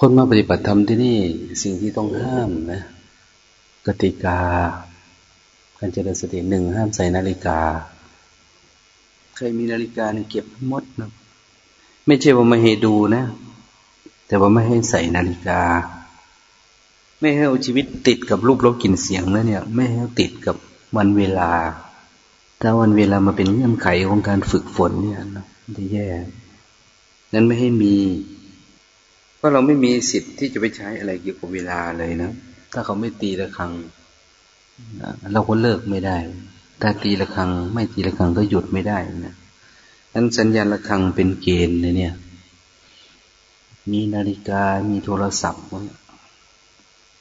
คนมาปฏิบัติธรรมที่นี่สิ่งที่ต้องห้ามนะ กติกา การเจริญสติหนึ่งห้ามใส่นาฬิกา เคยมีนาฬิกาเนี่ยเก็บหมดนะไม่ใช่ว่าไม่ให้ดูนะ แต่ว่าไม่ให้ใส่นาฬิกา ไม่ให้เอาชีวิตติดกับรูปรสกลิ่นเสียงแล้วเนี่ย ไม่ให้ติดกับวันเวลา ถ้าวันเวลามาเป็นเงื่อนไขของการฝึกฝนเนี่ยนะจะแย่นั้นไม่ให้มี เพราะเราไม่มีสิทธิ์ที่จะไปใช้อะไรเกี่ยวกับเวลาเลยนะ ถ้าเขาไม่ตีระฆังเราก็เลิกไม่ได้ ถ้าตีระฆัง ไม่ตีระฆังก็หยุดไม่ได้นะนั้นสัญญาณระฆังเป็นเกณฑ์เลยเนี่ย มีนาฬิกา มีโทรศัพท์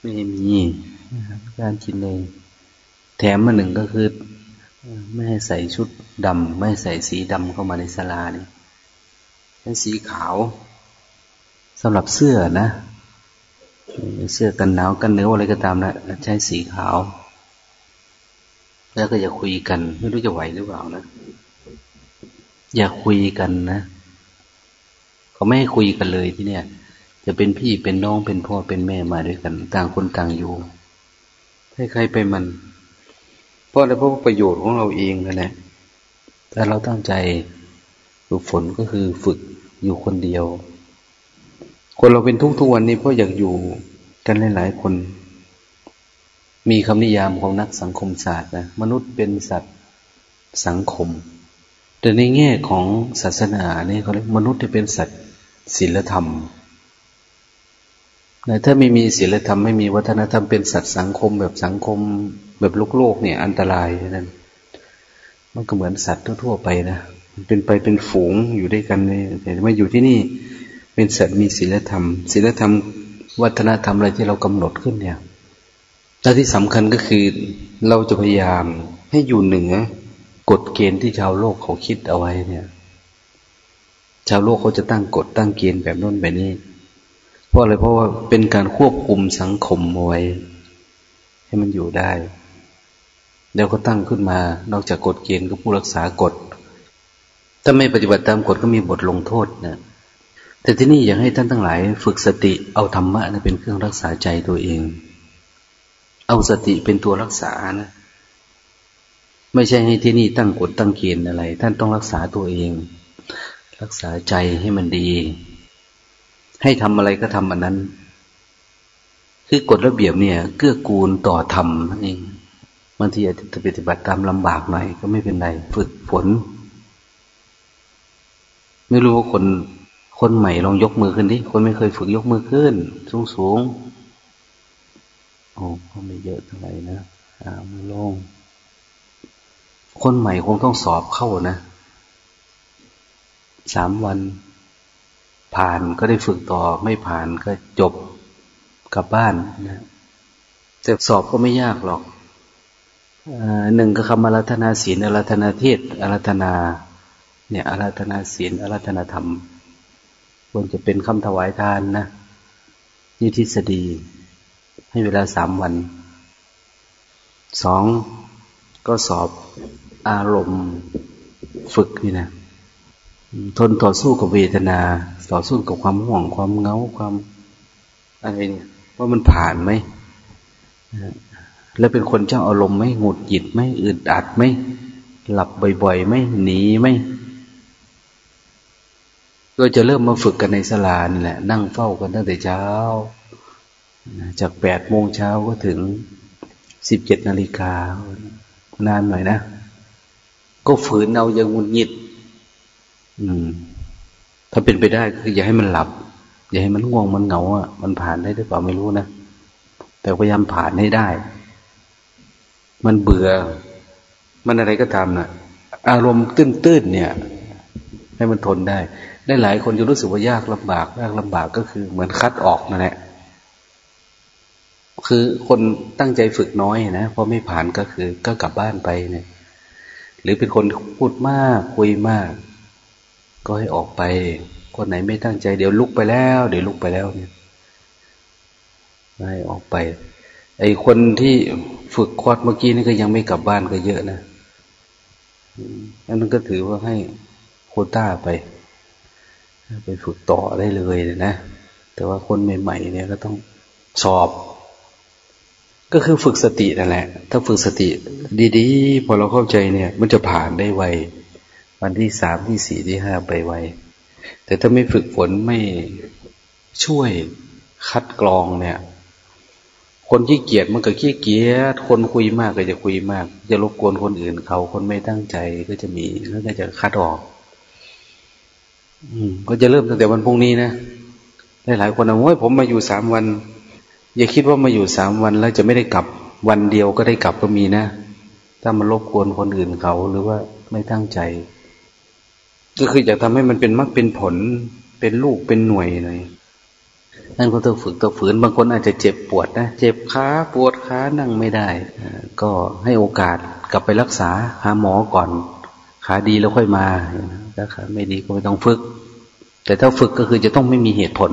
ไม่มีการกินเลยแถมมาหนึ่งก็คือไม่ให้ใส่ชุดดำไม่ใส่สีดำเข้ามาในศาลานี่ยเป็นสีขาว สำหรับเสื้อนะเสื้อกันหนาวกันเนื้ออะไรก็ตามนะใช้สีขาว แล้วก็อย่าคุยกัน ไม่รู้จะไหวหรือเปล่านะ อย่าคุยกันนะเขาไม่ให้คุยกันเลยที่เนี่ย จะเป็นพี่เป็นน้องเป็นพ่อเป็นแม่มาด้วยกัน ต่างคนต่างอยู่ให้ใครไปมัน เพราะอะไรเพราะประโยชน์ของเราเองนั่นแหละแต่เราตั้งใจฝึกฝนก็คือฝึกอยู่คนเดียว คนเราเป็นทุกทุกวันนี้เพราะอยากอยู่กันหลายๆคน มีคำนิยามของนักสังคมศาสตร์นะมนุษย์เป็นสัตว์สังคม แต่ในแง่ของศาสนาเนี่ยเขาเรียกมนุษย์จะเป็นสัตว์ศีลธรรมนะถ้าไม่มีศีลธรรมไม่มีวัฒนธรรมเป็นสัตว์สังคม แบบสังคม แบบโลกโลกเนี่ย อันตรายนั่นมันก็เหมือนสัตว์ทั่วๆไปนะเป็นไปเป็นฝูงอยู่ด้วยกันเลยแต่มาอยู่ที่นี่ เป็นสัตว์มีศีลธรรมศีลธรรม วัฒนธรรมอะไรที่เรากำหนดขึ้นเนี่ยและที่สำคัญก็คือเราจะพยายามให้อยู่เหนือกฎเกณฑ์ที่ชาวโลกเขาคิดเอาไว้เนี่ย ชาวโลกเขาจะตั้งกฎตั้งเกณฑ์แบบน้นแบบนี้ เพราะอะไรเพราะว่าเป็นการควบคุมสังคมเอาไว้ ให้มันอยู่ได้แล้วก็ตั้งขึ้นมา นอกจากกฎเกณฑ์ก็ผู้รักษากฎ ถ้าไม่ปฏิบัติตามกฎก็มีบทลงโทษนะ แต่ที่นี่อยากให้ท่านทั้งหลาย ฝึกสติเอาธรรมะนะเป็นเครื่องรักษาใจตัวเอง เอาสติเป็นตัวรักษานะไม่ใช่ให้ที่นี่ตั้งกฎตั้งเกณฑ์อะไร ท่านต้องรักษาตัวเอง รักษาใจให้มันดี ให้ทำอะไรก็ทำอันนั้น คือกฎระเบียบเนี่ย เกื้อกูลต่อธรรมนั่นเองบางทีอาจจะปฏิบัติตามลำบากหน่อยก็ไม่เป็นไร ฝึกฝน ไม่รู้ว่าคน คนใหม่ลองยกมือขึ้นดิ คนไม่เคยฝึกยกมือขึ้น สูงสูงโอ้ก็ไม่เยอะเท่าไหร่นะอามือลง คนใหม่คงต้องสอบเข้านะสามวัน ผ่านก็ได้ฝึกต่อ ไม่ผ่านก็จบกลับบ้านนะแต่สอบก็ไม่ยากหรอกหนึ่งก็คำอารัธนาศีลอารัธนาเทศอารัธนา เนี่ยอารัธนาศีลอารัธนาธรรม ควรจะเป็นคำถวายทานนะนี่ทฤษฎี ให้เวลาสามวัน สอง ก็สอบอารมณ์ฝึกนี่นะทนต่อสู้กับเวทนา ต่อสู้กับความห่วงความเงาความอะไรเนี่ยว่ามันผ่านไหมแล้วเป็นคนเจ้าอารมณ์ไหมหงุดหงิดไหมอึดอัดไหมหลับบ่อยๆไหมหนีไหม ก็จะเริ่มมาฝึกกันในสลานี่แหละ นั่งเฝ้ากันตั้งแต่เช้า จากแปดโมงเช้าก็ถึงสิบเจ็ดนาฬิกานานหน่อยนะ ก็ฝืนเอาอย่างงุนงิด อืม ถ้าเป็นไปได้คืออย่าให้มันหลับ อย่าให้มันง่วงมันเหงาอะมันผ่านได้หรือเปล่าไม่รู้นะแต่พยายามผ่านให้ได้ มันเบื่อ มันอะไรก็ตามนะ่ะอารมณ์ตื้นๆเนี่ย ให้มันทนได้ ได้หลายคนจะรู้สึกว่ายากลำบากยากลำบากก็คือ เหมือนคัดออกนั่นแหละคือคนตั้งใจฝึกน้อยนะพอไม่ผ่านก็คือ ก็กลับบ้านไปเนี่ย หรือเป็นคนพูดมากคุยมาก ก็ให้ออกไป คนไหนไม่ตั้งใจเดี๋ยวลุกไปแล้ว เดี๋ยวลุกไปแล้วเนี่ยให้ออกไป ไอ้คนที่ฝึกควอดเมื่อกี้นี่ก็ยังไม่กลับบ้านก็เยอะนะนั่นก็ถือว่าให้โคต้าไป ไปฝึกต่อได้เลยนะ แต่ว่าคนใหม่ๆเนี่ยก็ต้องสอบ ก็คือฝึกสตินั่นแหละ ถ้าฝึกสติดีๆ พอเราเข้าใจเนี่ย มันจะผ่านได้ไว วันที่สามที่สี่ที่ห้าไปไว แต่ถ้าไม่ฝึกฝนไม่ช่วยคัดกรองเนี่ย คนขี้เกียจมันก็ขี้เกียจ คนคุยมากก็จะคุยมาก จะรบกวนคนอื่นเขา คนไม่ตั้งใจก็จะมี แล้วก็จะคัดออก อืม ก็จะเริ่มตั้งแต่วันพรุ่งนี้นะหลายๆคนเอาโอ้ยผมมาอยู่สามวัน อย่าคิดว่ามาอยู่สามวันแล้วจะไม่ได้กลับ วันเดียวก็ได้กลับก็มีนะถ้ามันรบกวนคนอื่นเขาหรือว่าไม่ตั้งใจ ก็คืออยากทำให้มันเป็นมรรคเป็นผล เป็นลูกเป็นหน่วยเลยนั่นก็ต้องฝึกต้องฝืนบางคนอาจจะเจ็บปวดนะเจ็บขาปวดขานั่งไม่ได้ ก็ให้โอกาสกลับไปรักษาหาหมอก่อน ขาดีแล้วค่อยมา ถ้าขาไม่ดีก็ไม่ต้องฝึก แต่ถ้าฝึกก็คือจะต้องไม่มีเหตุผล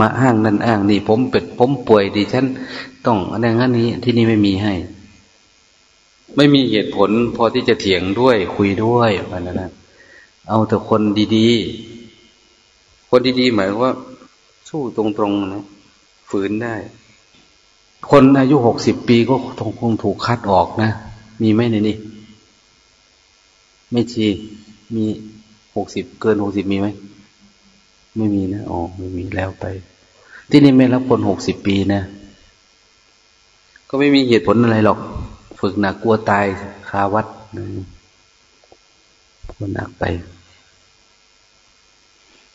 มาอ้างนั่นอ้างนี่ผมเป็ดผมป่วยดิฉันต้องอะไรงั้นนี้ที่นี่ไม่มีให้ ไม่มีเหตุผล พอที่จะเถียงด้วย คุยด้วยมันนั้นเอาแต่คนดีๆ คนดีๆ หมายว่า สู้ตรงๆนะฝืนได้ คนอายุหกสิบปีก็คงถูกคัดออกนะ มีไหมในนี้ ไม่ชี มีหกสิบเกินหกสิบมีไหมไม่มีนะอ๋อไม่มีแล้วไป ที่นี่ไม่รับคนหกสิบปีนะก็ไม่มีเหตุผลอะไรหรอก ฝึกหนักกลัวตายคาวัดนะคนหนักไป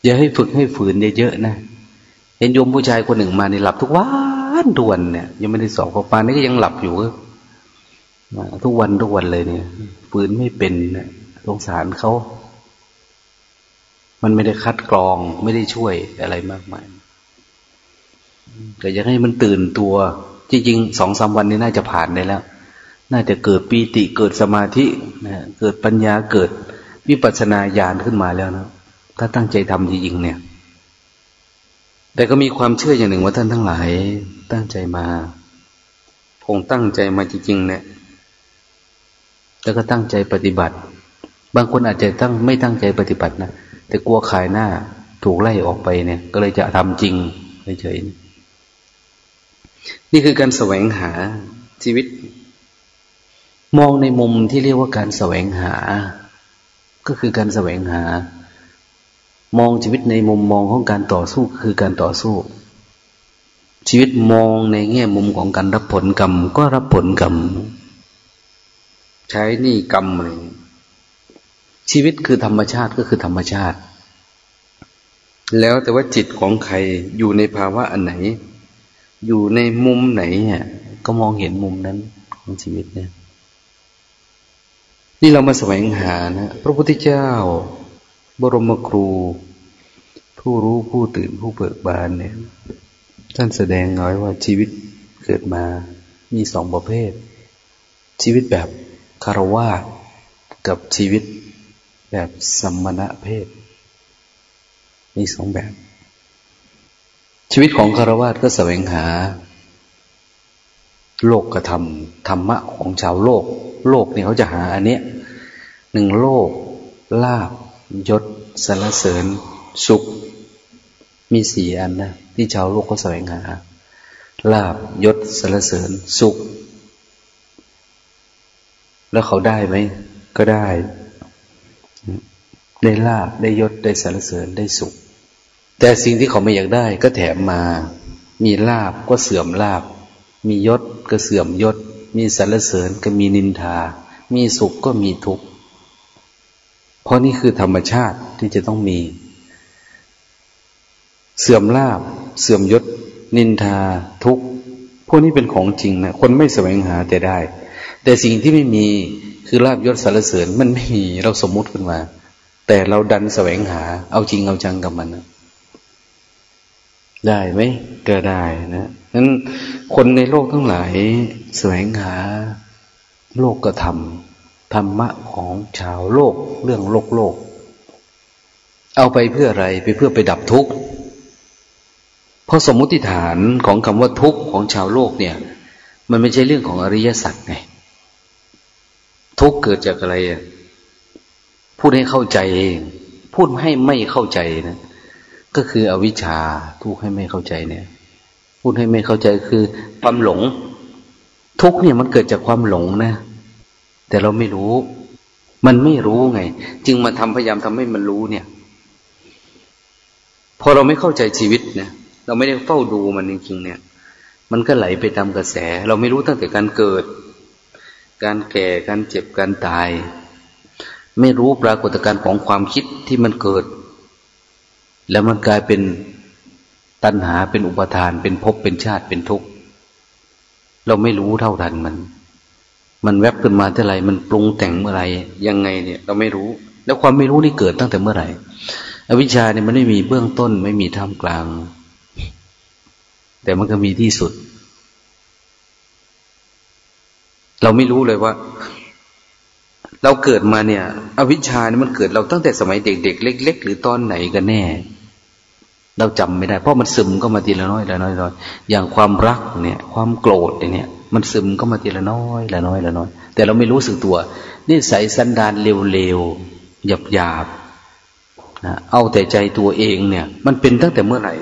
อย่าให้ฝึกให้ฝืนเยอะๆนะเห็นโยมผู้ชายคนหนึ่งมาในหลับทุกวันทุกวันเนี่ย ยังไม่ได้สอบขอปานนี่ก็ยังหลับอยู่ทุกวันทุกวันเลยเนี่ยฝืนไม่เป็นนะ สงสารเขา มันไม่ได้คัดกรองไม่ได้ช่วยอะไรมากมายแต่อยังให้มันตื่นตัว จริงๆสองสามวันนี้น่าจะผ่านได้แล้ว น่าจะเกิดปีติเกิดสมาธินะเกิดปัญญาเกิดวิปัสสนาญาณขึ้นมาแล้วนะถ้าตั้งใจทำจริงๆเนี่ย แต่ก็มีความเชื่ออย่างหนึ่งว่าท่านทั้งหลาย ตั้งใจมาคงตั้งใจมาจริงๆเนี่ยแล้วก็ตั้งใจปฏิบัติ บางคนอาจจะตั้งไม่ตั้งใจปฏิบัตินะแต่กลัวขายหน้าถูกไล่ออกไปเนี่ย ก็เลยจะทำจริงเฉยๆนี่คือการแสวงหาชีวิต มองในมุมที่เรียกว่าการแสวงหา ก็คือการแสวงหา มองชีวิตในมุมมองของการต่อสู้คือการต่อสู้ ชีวิตมองในแง่มุมของการรับผลกรรม ก็รับผลกรรม ใช้นี่กรรมอะไร ชีวิตคือธรรมชาติก็คือธรรมชาติ แล้วแต่ว่าจิตของใครอยู่ในภาวะอันไหน อยู่ในมุมไหนเนี่ยก็มองเห็นมุมนั้นของชีวิตเนี่ย นี่เรามาแสวงหานะพระพุทธเจ้า บรมครู ผู้รู้ผู้ตื่นผู้เบิกบานเนี่ย ท่านแสดงน้อยว่าชีวิตเกิดมามีสองประเภท ชีวิตแบบคารวะกับชีวิต แบบสมณะเพศ มีสองแบบ ชีวิตของคารวะก็แสวงหา โลกกระทำธรรมะของชาวโลก โลกเนี่ยเขาจะหาอันเนี้ยหนึ่งโลก ลาบยศสรรเสริญ สุข มีสี่อันนะที่ชาวโลกเขาแสวงหา ลาบยศสรรเสริญ สุข แล้วเขาได้ไหม ก็ได้ ได้ลาบได้ยศได้สรรเสริญได้สุข แต่สิ่งที่เขาไม่อยากได้ก็แถมมา มีลาบก็เสื่อมลาบ มียศก็เสื่อมยศ มีสรรเสริญก็มีนินทา มีสุขก็มีทุกข์เพราะนี่คือธรรมชาติที่จะต้องมี เสื่อมลาบ เสื่อมยศ นินทา ทุกพวกนี้เป็นของจริงนะคนไม่แสวงหาแต่ได้ แต่สิ่งที่ไม่มี คือลาบยศสารเสริญมันไม่มีเราสมมุติขึ้นมา แต่เราดันแสวงหา เอาจริงเอาจังกับมันนะได้ไหมก็ได้นะนั้นคนในโลกทั้งหลาย แสวงหาโลกกระทำธรรมะของชาวโลก เรื่องโลกโลก เอาไปเพื่ออะไรไปเพื่อไปดับทุกข์เพราะสมมุติฐานของคำว่าทุกข์ของชาวโลกเนี่ย มันไม่ใช่เรื่องของอริยสัจไง ทุกข์เกิดจากอะไรพูดให้เข้าใจเอง พูดให้ไม่เข้าใจนะก็คืออวิชชาทุกให้ไม่เข้าใจเนี่ย พูดให้ไม่เข้าใจคือ ความหลง ทุกเนี่ยมันเกิดจากความหลงนะ แต่เราไม่รู้ มันไม่รู้ไง จึงมาทำพยายามทำให้มันรู้เนี่ย พอเราไม่เข้าใจชีวิตเนี่ยเราไม่ได้เฝ้าดูมันจริงๆเนี่ย มันก็ไหลไปตามกระแส เราไม่รู้ตั้งแต่การเกิด การแก่การเจ็บการตาย ไม่รู้ปรากฏการณ์ของความคิดที่มันเกิด แล้วมันกลายเป็นตัณหาเป็นอุปทานเป็นภพเป็นชาติเป็นทุกข์เราไม่รู้เท่าทันมัน มันแวบขึ้นมาเท่าไรมันปรุงแต่งเมื่อไรยังไงเนี่ย เราไม่รู้ แล้วความไม่รู้นี่เกิดตั้งแต่เมื่อไหร่ อวิชชาเนี่ยมันไม่มีเบื้องต้น ไม่มีท่ามกลาง แต่มันก็มีที่สุด เราไม่รู้เลยว่า เราเกิดมาเนี่ย อวิชชาเนี่ยมันเกิดเราตั้งแต่สมัยเด็กๆเล็ก ๆ หรือตอนไหนกันแน่ เราจำไม่ได้ เพราะมันซึมก็มาทีละน้อยละน้อยละน้อยอย่างความรักเนี่ย ความโกรธเนี่ย มันซึมก็มาทีละน้อยละน้อยละน้อย แต่เราไม่รู้สึกตัวนี่ใส่สันดานเร็วๆหยาบๆนะเอาแต่ใจตัวเองเนี่ย มันเป็นตั้งแต่เมื่อไหร่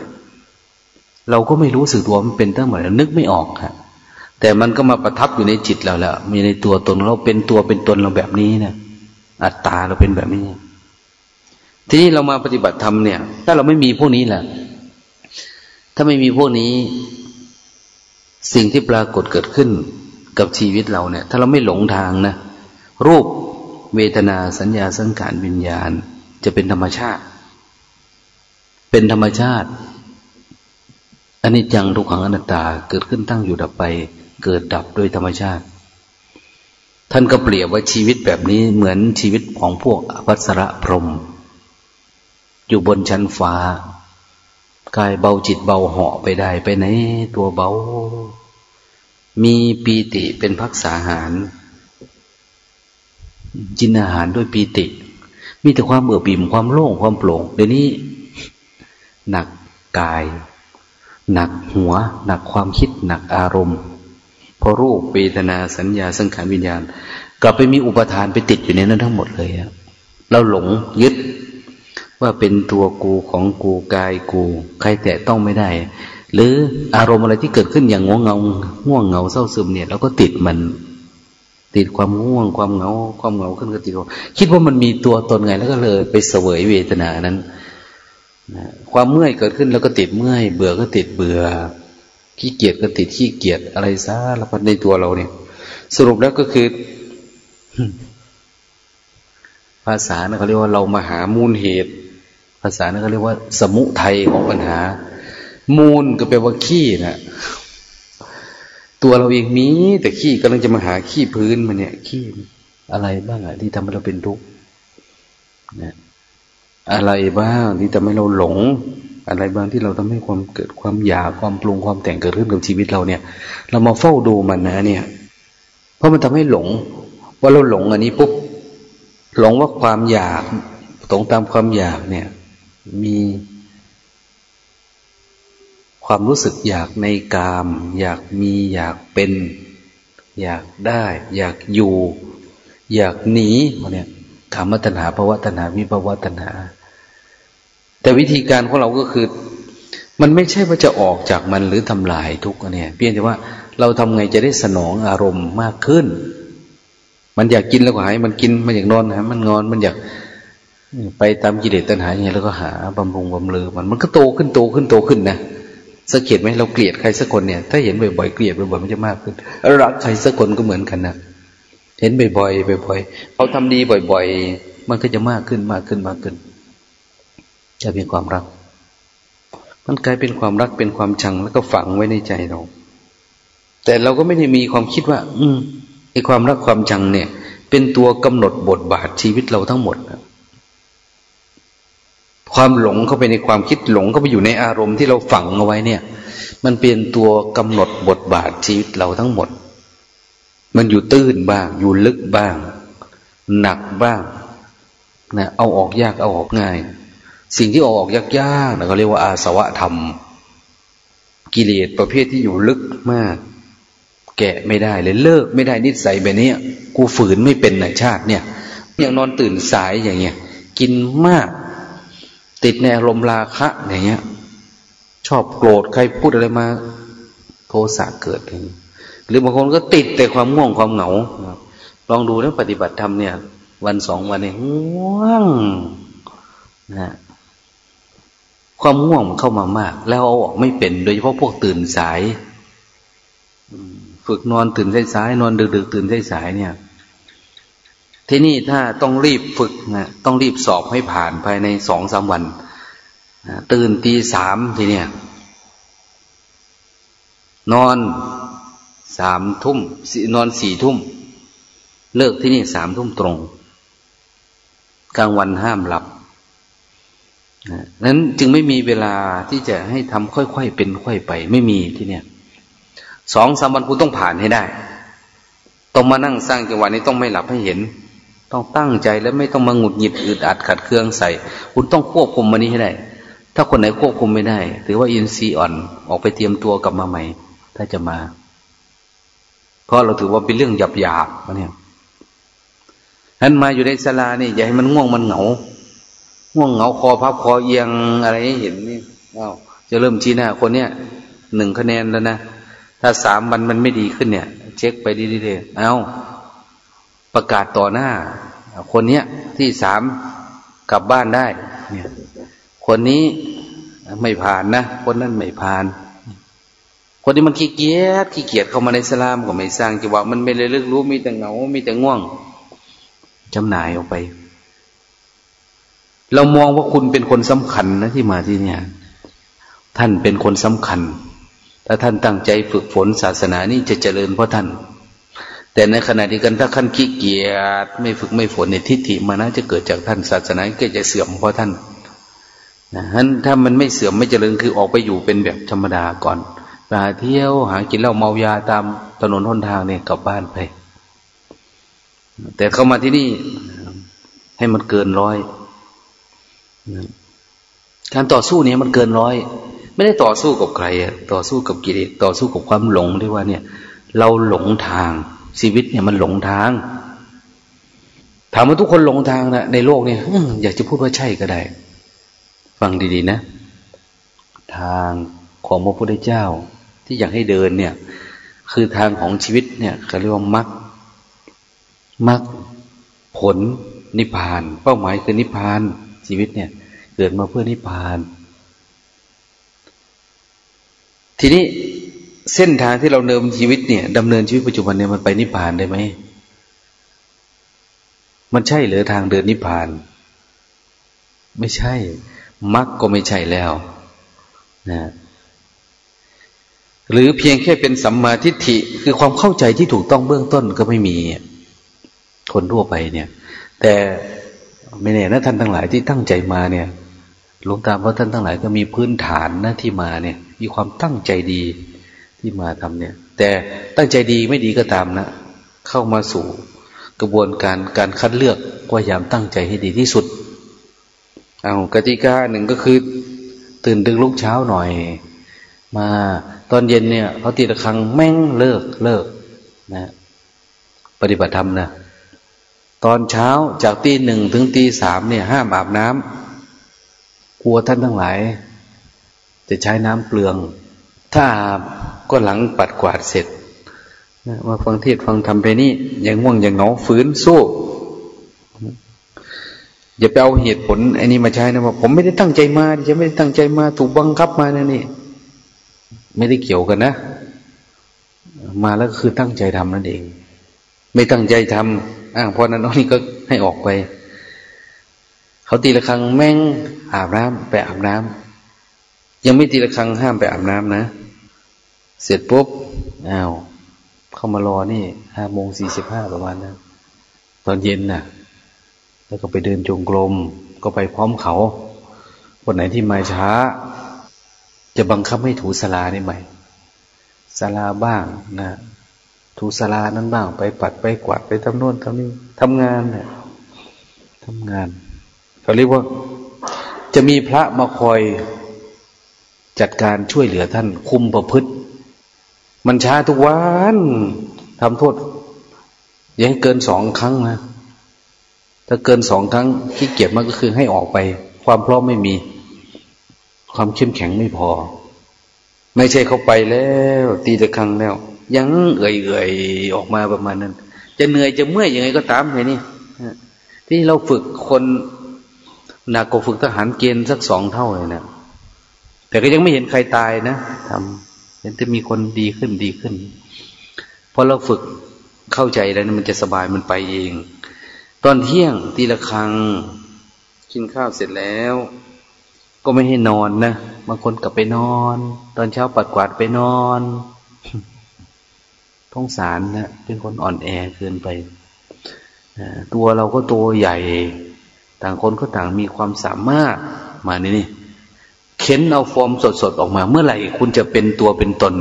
เราก็ไม่รู้สึกตัวมันเป็นตั้งแต่เมื่อไหร่นึกไม่ออกครับ แต่มันก็มาประทับอยู่ในจิตเราแล้วมีในตัวตนเราเป็นตัวเป็นตนเราแบบนี้เนี่ยอัตตาเราเป็นแบบนี้ ทีนี้เรามาปฏิบัติธรรมเนี่ย ถ้าเราไม่มีพวกนี้แหละถ้าไม่มีพวกนี้ สิ่งที่ปรากฏเกิดขึ้นกับชีวิตเราเนี่ย ถ้าเราไม่หลงทางนะรูปเวทนาสัญญาสังขารวิญญาณ จะเป็นธรรมชาติ เป็นธรรมชาติอันนี้จังทุกขังอนัตตาเกิดขึ้นตั้งอยู่ดับไป เกิดดับโดยธรรมชาติ ท่านก็เปรียบว่าชีวิตแบบนี้เหมือนชีวิตของพวกอวัสระพรม อยู่บนชั้นฟ้ากายเบาจิตเบาเหาะไปได้ไปไหนตัวเบา มีปีติเป็นพักษาหารจินอาหารด้วยปีติ มีแต่ความเบื่อบิ่มความโล่งความโปร่งเดี๋ยวนี้ หนักกาย หนักหัว หนักความคิดหนักอารมณ์ พอรูปเวทนาสัญญาสังขารวิญญาณ กลับไปมีอุปทานไปติดอยู่ในนั้นทั้งหมดเลยอะเราหลงยึดว่าเป็นตัวกูของกูกายกู ใครแตะต้องไม่ได้ หรืออารมณ์อะไรที่เกิดขึ้นอย่างง่วงเงาง่วงเงาเศร้าซึมเนี่ยเราก็ติดมัน ติดความง่วงความเหงา ความเหงาขึ้นก็ติดคิดว่ามันมีตัวตนไงแล้วก็เลยไปเสวยเวทนานั้นความเมื่อยเกิดขึ้นแล้วก็ติดเมื่อย เบื่อก็ติดเบื่อ ขี้เกียจก็ติดขี้เกียจอะไรซะแล้วก็ในตัวเราเนี่ย สรุปแล้วก็คือ ภาษาเขาเรียกว่าเรามาหามูลเหตุ ภาษาเขาเรียกว่า สมุทัยของปัญหา มูลก็แปลว่าขี้นะตัวเราเองมีแต่ขี้กำลังจะมาหาขี้พื้นมาเนี่ย ขี้อะไรบ้างอะที่ทำให้เราเป็นทุกข์นะอะไรบ้างที่ทำให้เราหลง อะไรบางที่เราทำให้ความเกิดความอยากความปรุงความแต่งเกิดขึ้นกับชีวิตเราเนี่ย เรามาเฝ้าดูมันนะเนี่ย เพราะมันทำให้หลง ว่าเราหลงอันนี้ปุ๊บหลงว่าความอยากตรงตามความอยากเนี่ย มีความรู้สึกอยากในกาม อยากมีอยากเป็น อยากได้ อยากอยู่ อยากหนีมาเนี่ยคำวัตนาภาวะตนาวิภาวะตนา แต่วิธีการของเราก็คือ มันไม่ใช่ว่าจะออกจากมันหรือทำลายทุกข์เนี่ย เพียงแต่ว่าเราทำไงจะได้สนองอารมณ์มากขึ้น มันอยากกินแล้วก็หายมันกินมันอยากนอนหามันนอนมันอยากไปตามกิเลสตัณหาอย่างนี้แล้วก็หาบำรุงบำเรอมันมันก็โตขึ้นโตขึ้นโตขึ้นนะสังเกตไหมเราเกลียดใครสักคนเนี่ย ถ้าเห็นบ่อยๆเกลียดบ่อยๆมันจะมากขึ้น รักใครสักคนก็เหมือนกันนะเห็นบ่อยๆบ่อยๆเขาทำดีบ่อย ๆ มันก็จะมากขึ้นมากขึ้นมากขึ้น จะเป็นความรัก มันกลายเป็นความรักเป็นความชังแล้วก็ฝังไว้ในใจเรา แต่เราก็ไม่ได้มีความคิดว่า อืมไอ้ความรักความชังเนี่ย เป็นตัวกำหนดบทบาทชีวิตเราทั้งหมดความหลงเข้าไปในความคิดหลงเข้าไปอยู่ในอารมณ์ที่เราฝังเอาไว้เนี่ย มันเป็นตัวกำหนดบทบาทชีวิตเราทั้งหมด มันอยู่ตื้นบ้าง อยู่ลึกบ้าง หนักบ้างนะเอาออกยากเอาออกง่าย สิ่งที่ออกยากๆนะเขาเรียกว่าอาสวะธรรม กิเลสประเภทที่อยู่ลึกมาก แกะไม่ได้เลยเลิกไม่ได้นิสัยแบบนี้กูฝืนไม่เป็นในชาติเนี่ยอย่างนอนตื่นสายอย่างเงี้ย กินมาก ติดในอารมณ์ราคะอย่างเงี้ย ชอบโกรธใครพูดอะไรมา โทสะเกิดอย่างหรือบางคนก็ติดแต่ความง่วงความเหงาลองดูนะปฏิบัติธรรมเนี่ย วันสองวันเนี่ยง่วงนะ ความง่วงมันเข้ามามาก แล้วเอาออกไม่เป็น โดยเฉพาะพวกตื่นสายฝึกนอนตื่นสายๆนอนดึกๆตื่นสายๆเนี่ย ที่นี่ถ้าต้องรีบฝึกนะต้องรีบสอบให้ผ่านภายในสองสามวันตื่นตีสามทีเนี่ย นอนสามทุ่มนอนสี่ทุ่ม เลิกที่นี่สามทุ่มตรง กลางวันห้ามหลับ นั้นจึงไม่มีเวลาที่จะให้ทำค่อยๆเป็นค่อยไป ไม่มีที่เนี่ยสองสามวันคุณต้องผ่านให้ได้ ต้องมานั่งสร้างจังหวะนี้ต้องไม่หลับให้เห็น ต้องตั้งใจแล้วไม่ต้องมาหงุดหงิดอึดอัดขัดเครื่องใส่ คุณต้องควบคุมมันนี้ให้ได้ ถ้าคนไหนควบคุมไม่ได้ ถือว่าอินทรีย์อ่อนออกไปเตรียมตัวกลับมาใหม่ ถ้าจะมา เพราะเราถือว่าเป็นเรื่องหยาบหยาบเนี่ยนั้นมาอยู่ในศาลานี่อย่าให้มันง่วงมันเหงา ง่วงเหงาคอพับคอเอียงอะไรเห็นนี่อ้าวจะเริ่มชี้หน้าคนเนี้ยหนึ่งคะแนนแล้วนะ ถ้าสามวันมันไม่ดีขึ้นเนี่ย เช็คไปดีๆเลยเอาประกาศต่อหน้า คนเนี้ยที่สามกลับบ้านได้ เนี่ย คนนี้ไม่ผ่านนะคนนั้นไม่ผ่าน คนที่มันขี้เกียจขี้เกียจเข้ามาในสลามก็ไม่สร้างจังหวะมันไม่เลยเลือกรู้มีแต่เหงา มีแต่ง่วงจำหน่ายออกไป เรามองว่าคุณเป็นคนสำคัญนะที่มาที่เนี่ย ท่านเป็นคนสำคัญ ถ้าท่านตั้งใจฝึกฝนศาสนานี่จะเจริญเพราะท่าน แต่ในขณะเดียวกันถ้าท่านขี้เกียจไม่ฝึกไม่ฝนในทิฏฐิมานะจะเกิดจากท่านศาสนาก็จะเสื่อมเพราะท่านนะฉะนั้นถ้ามันไม่เสื่อมไม่เจริญคือออกไปอยู่เป็นแบบธรรมดาก่อนไปเที่ยวหากินเหล้าเมายาตามถนนหนทางเนี่ยกลับบ้านไป แต่เข้ามาที่นี่ให้มันเกินร้อย การต่อสู้เนี้มันเกินร้อย ไม่ได้ต่อสู้กับใครต่อสู้กับกิเลสต่อสู้กับความหลงด้วยว่าเนี่ย เราหลงทาง ชีวิตเนี่ยมันหลงทาง ถามว่าทุกคนหลงทางนะในโลกเนี่ยอยากจะพูดว่าใช่ก็ได้ ฟังดีๆนะ ทางของพระพุทธเจ้า ที่อยากให้เดินเนี่ย คือทางของชีวิตเนี่ยเขาเรียกว่ามรรคมรรคผลนิพพาน เป้าหมายคือนิพพาน ชีวิตเนี่ย เกิดมาเพื่อนิพพาน ทีนี้เส้นทางที่เราเดินชีวิตเนี่ยดำเนินชีวิตปัจจุบันเนี่ยมันไปนิพพานได้ไหม มันใช่หรือทางเดินนิพพาน ไม่ใช่มรรคก็ไม่ใช่แล้วนะหรือเพียงแค่เป็นสัมมาทิฏฐิคือความเข้าใจที่ถูกต้องเบื้องต้นก็ไม่มี คนทั่วไปเนี่ย แต่ ไม่แน่นะท่านทั้งหลายที่ตั้งใจมาเนี่ยหลวงตาเพราะท่านทั้งหลายก็มีพื้นฐานนะที่มาเนี่ย มีความตั้งใจดีที่มาทำเนี่ย แต่ตั้งใจดีไม่ดีก็ตามนะ เข้ามาสู่กระบวนการการคัดเลือกพยายามตั้งใจให้ดีที่สุด เอากติกาหนึ่งก็คือ ตื่นดึกลุกเช้าหน่อย มาตอนเย็นเนี่ยเขาตีระฆังแม่งเลิกเลิกนะ ปฏิบัติธรรมนะ ตอนเช้าจากตีหนึ่งถึงตีสามเนี่ยห้ามอาบน้ำกลัวท่านทั้งหลาย จะใช้น้ำเปลือง ถ้าก็หลังปัดกวาดเสร็จมาฟังเทศฟังทำไปนี่อย่างง่วงอย่างเหงาฝืนสู้อย่าไปเอาเหตุผลไอ้นี่มาใช้นะว่าผมไม่ได้ตั้งใจมาจะไม่ได้ตั้งใจมาถูกบังคับมานะนี่ไม่ได้เกี่ยวกันนะ มาแล้วคือตั้งใจทำนั่นเอง ไม่ตั้งใจทำ อ้างพราะนั้นนี่ก็ให้ออกไป เขาตีละครั้งแม่งอาบน้ำไปอาบน้ำยังไม่ตีละครั้งห้ามไปอาบน้ำนะ เสร็จปุ๊บอ้าวเข้ามารอนี่ห้าโมงสี่สิบห้าประมาณนะั้นตอนเย็นน่ะ แล้วก็ไปเดินจงกรมก็ไปพร้อมเขาคนไหนที่มาช้า จะบังคับให้ถูสลาได้ไหมสลาบ้างนะ ถูสลานั้นบ้าง ไปปัดไปกวาดไปทำโน่นทำนี่ทำงานเนี่ยทำงานเขาเรียกว่า จะมีพระมาคอยจัดการช่วยเหลือท่าน คุมประพฤติ มันช้าทุกวันทำโทษย่าให้เกินสองครั้งนะถ้าเกินสองครั้งขี้เกียจมันก็คือให้ออกไป ความพร้อมไม่มี ความเข้มแข็งไม่พอ ไม่ใช่เขาไปแล้ว ตีตะครังแล้ว ยังเอื่อยๆออกมาประมาณนั้น จะเหนื่อยจะเมื่อยยังไงก็ตามไงนี่ที่เราฝึกคนหนักกว่าฝึกทหารเกณฑ์สักสองเท่าเลยนะแต่ก็ยังไม่เห็นใครตายนะทำเห็นจะมีคนดีขึ้นดีขึ้นพอเราฝึกเข้าใจแล้วมันจะสบายมันไปเอง ตอนเที่ยงตีละครังกินข้าวเสร็จแล้ว ก็ไม่ให้นอนนะบางคนกลับไปนอน ตอนเช้าปัดกวาดไปนอน ท้องสารนะเป็นคนอ่อนแอเกินไปตัวเราก็ตัวใหญ่ ต่างคนก็ต่างมีความสามารถมานี่นี่เข็นเอาฟอร์มสดๆออกมา เมื่อไหร่คุณจะเป็นตัวเป็นตน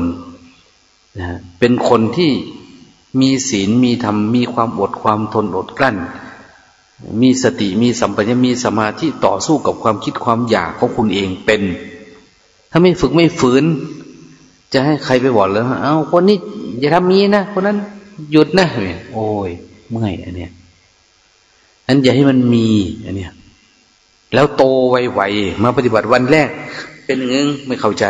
นะเป็นคนที่มีศีลมีธรรมมีความอดความทนอดกลั้น มีสติมีสัมปชัญญะมีสมาธิต่อสู้กับความคิดความอยากของคุณเองเป็น ถ้าไม่ฝึกไม่ฝืน จะให้ใครไปบอกเลยเอาคนนี้อย่าทำมีนะคนนั้นหยุดนะโอ้ยเมื่อยอันเนี้ยนั้นอย่าให้มันมีอันเนี้ยแล้วโตไวๆมาปฏิบัติวันแรก เป็นหนึ่งไม่เข้าใจ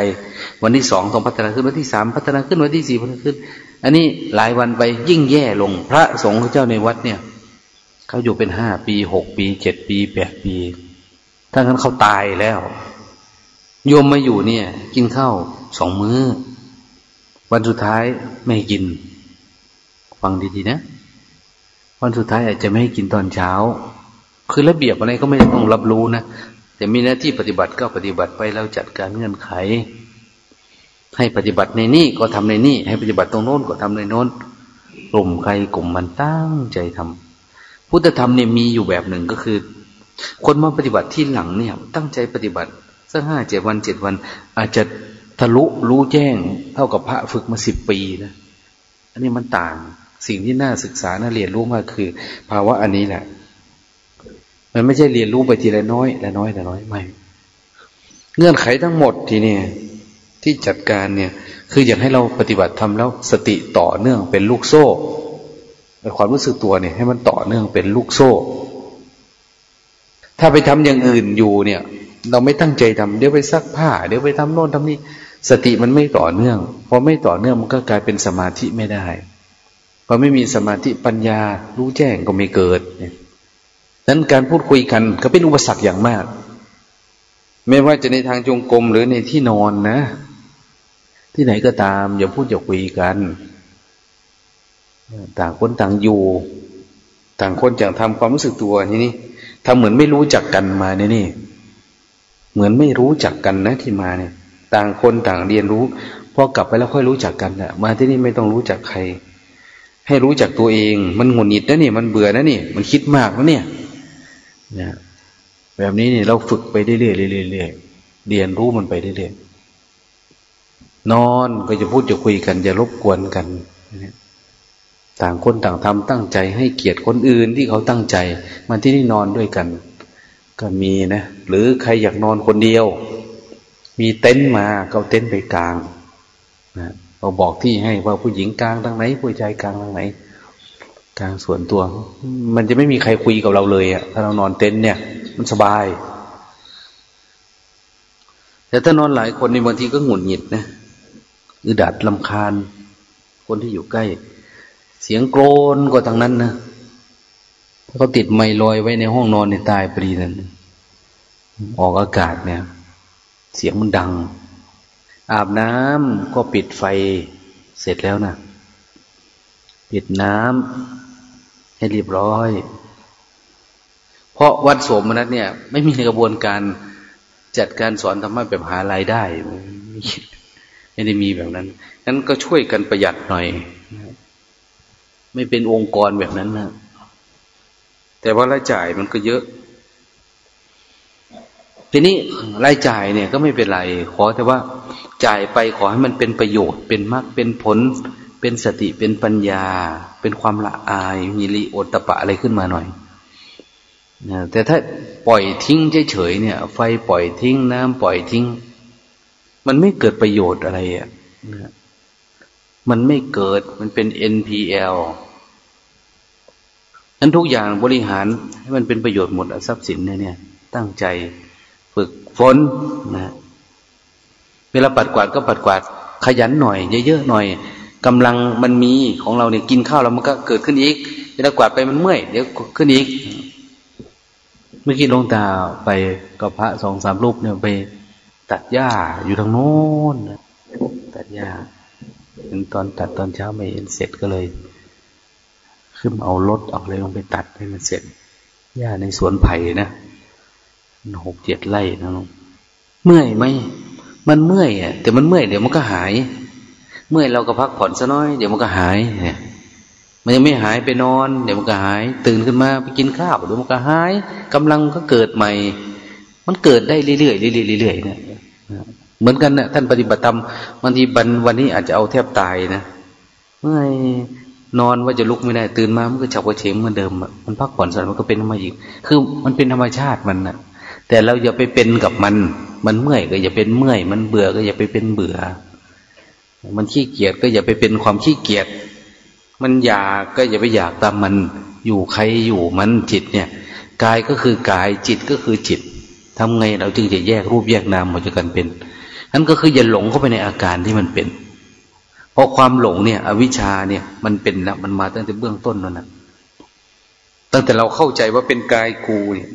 วันที่สองต้องพัฒนาขึ้นวันที่สามพัฒนาขึ้นวันที่สี่พัฒนาขึ้น อันนี้หลายวันไปยิ่งแย่ลง พระสงฆ์เจ้าในวัดเนี่ยเขาอยู่เป็นห้าปีหกปีเจ็ดปีแปดปีถ้างั้นเขาตายแล้วโยมมาอยู่เนี่ย กินข้าวสองมือ้อ วันสุดท้ายไม่กิน ฟังดีๆนะ วันสุดท้ายอาจจะไม่ให้กินตอนเช้า คือระเบียบอะไรก็ไม่ต้องรับรู้นะแต่มีหน้าที่ปฏิบัติก็ปฏิบัติไปแล้วจัดการเงื่อนไข ให้ปฏิบัติในนี่ก็ทำในนี่ ให้ปฏิบัติตรงโน้นก็ทำในโน้นกลุ่มใครกลุ่มมันตั้งใจทำพุทธธรรมเนี่ยมีอยู่แบบหนึ่งก็คือ คนมาปฏิบัติที่หลังเนี่ย ตั้งใจปฏิบัติสักห้าเจ็ดวันเจ็ดวัน อาจจะ ทะลุรู้แจ้งเท่ากับพระฝึกมาสิบปีนะอันนี้มันต่างสิ่งที่น่าศึกษาน่าเรียนรู้มากคือ ภาวะอันนี้แหละมันไม่ใช่เรียนรู้ไปทีละน้อยละน้อยละน้อยไม่เงื่อนไขทั้งหมดทีเนี้ที่จัดการเนี่ย คืออยากให้เราปฏิบัติทำแล้ว สติต่อเนื่องเป็นลูกโซ่ในความรู้สึกตัวเนี่ย ให้มันต่อเนื่องเป็นลูกโซ่ ถ้าไปทำอย่างอื่นอยู่เนี่ย เราไม่ตั้งใจทำเดี๋ยวไปซักผ้า เดี๋ยวไปทำโน่นทำนี่ สติมันไม่ต่อเนื่องพอไม่ต่อเนื่องมันก็กลายเป็นสมาธิไม่ได้พอไม่มีสมาธิปัญญารู้แจ้งก็ไม่เกิดเนี่ยนั้นการพูดคุยกันก็เป็นอุปสรรคอย่างมาก ไม่ว่าจะในทางจงกรมหรือในที่นอนนะ ที่ไหนก็ตาม อย่าพูดอย่าคุยกัน ต่างคนต่างอยู่ ต่างคนต่างทำความรู้สึกตัวนี่นี่ทำเหมือนไม่รู้จักกันมาเนี่ยนี่ เหมือนไม่รู้จักกันนะที่มาเนี่ย ต่างคนต่างเรียนรู้พอกลับไปแล้วค่อยรู้จักกันนะมาที่นี่ไม่ต้องรู้จักใคร ให้รู้จักตัวเอง มันหงุดหงิดนะนี่มันเบื่อนะนี่มันคิดมากนะเนี่ยนะแบบนี้เนี่ยเราฝึกไปเรื่อยๆเรื่อยๆเรียนรู้มันไปเรื่อยๆนอนก็จะพูดจะคุยกันจะรบกวนกันต่างคนต่างทำตั้งใจให้เกียรติคนอื่นที่เขาตั้งใจ มาที่นี่นอนด้วยกัน ก็มีนะ หรือใครอยากนอนคนเดียว มีเต็นท์มาก็เต็นท์ไปกลางนะเราบอกที่ให้ว่าผู้หญิงกลางทางไหน ผู้ชายกลางทางไหน กลางส่วนตัว มันจะไม่มีใครคุยกับเราเลยอะถ้าเรานอนเต็นท์เนี่ย มันสบาย แต่ถ้านอนหลายคนในบางทีก็หงุดหงิดนะอึดัดลำคาญ คนที่อยู่ใกล้ เสียงโกรนก็ทางนั้นนะเขาติดไม้ลอยไว้ในห้องนอนในตายปรีนั้นออกอากาศเนี่ย เสียงมันดัง อาบน้ำก็ปิดไฟเสร็จแล้วนะปิดน้ำให้เรียบร้อย เพราะวัดโสมนัสเนี่ย ไม่มีกระบวนการจัดการสอนธรรมะแบบหารายได้ไม่ได้มีแบบนั้นนั้นก็ช่วยกันประหยัดหน่อยไม่เป็นองค์กรแบบนั้นนะแต่ว่า รายจ่ายมันก็เยอะ ทีนี้รายจ่ายเนี่ยก็ไม่เป็นไร ขอแต่ว่าจ่ายไปขอให้มันเป็นประโยชน์เป็นมรรคเป็นผล เป็นสติเป็นปัญญา เป็นความละอายมีริโอตปะอะไรขึ้นมาหน่อยแต่ถ้าปล่อยทิ้งเฉยๆเนี่ย ไฟปล่อยทิ้งน้ำปล่อยทิ้ง มันไม่เกิดประโยชน์อะไรอะนะมันไม่เกิดมันเป็น NPL นั้นทุกอย่างบริหารให้มันเป็นประโยชน์หมดทรัพย์สินเนี่ยตั้งใจ ฝนนะเวลาปัดกวาดก็ปัดกวาด ขยันหน่อย เยอะๆหน่อยกำลังมันมีของเราเนี่ยกินข้าวแล้วมันก็เกิดขึ้นอีก เวลากวาดไปมันเมื่อยเดี๋ยวขึ้นอีก เมื่อกี้ลงตาไปกับพระสองสามรูปเนี่ยไปตัดหญ้าอยู่ทางโน้นตัดหญ้าถึงตอนตัดตอนเช้าไม่เสร็จก็เลย ขึ้นเอารถเอาอะไรลงไปตัดให้มันเสร็จหญ้าในสวนไผ่นะ หกเจ็ดไร่นะลุงเมื่อยไหมมันเมื่อยอะแต่มันเมื่อยเดี๋ยวมันก็หาย เมื่อยเราก็พักผ่อนซะน้อย เดี๋ยวมันก็หายเนี่ยมันยังไม่หายไปนอน เดี๋ยวมันก็หาย ตื่นขึ้นมาไปกินข้าวเดี๋ยวมันก็หายกำลังก็เกิดใหม่ มันเกิดได้เรื่อยๆเรื่อยๆเรื่อยๆเนี่ยเหมือนกันนะท่านปฏิบัติธรรมบางทีวันวันนี้อาจจะเอาแทบตายนะเมื่อยนอนว่าจะลุกไม่ได้ตื่นมามันก็ฉับกระเฉงเหมือนเดิมมันพักผ่อนสันมันก็เป็นมาอีก คือมันเป็นธรรมชาติมันนะ แต่เราอย่าไปเป็นกับมัน มันเมื่อยก็อย่าเป็นเมื่อย มันเบื่อก็อย่าไปเป็นเบื่อ มันขี้เกียจก็อย่าไปเป็นความขี้เกียจ มันอยากก็อย่าไปอยากตามมัน อยู่ใครอยู่มันจิตเนี่ย กายก็คือกายจิตก็คือจิตทำไงเราจึงจะแยกรูปแยกนามออกจากกันเป็น นั่นก็คืออย่าหลงเข้าไปในอาการที่มันเป็น เพราะความหลงเนี่ย อวิชชาเนี่ยมันเป็นแล้วมันมาตั้งแต่เบื้องต้นนั่นนะตั้งแต่เราเข้าใจว่าเป็นกายกูเนี่ย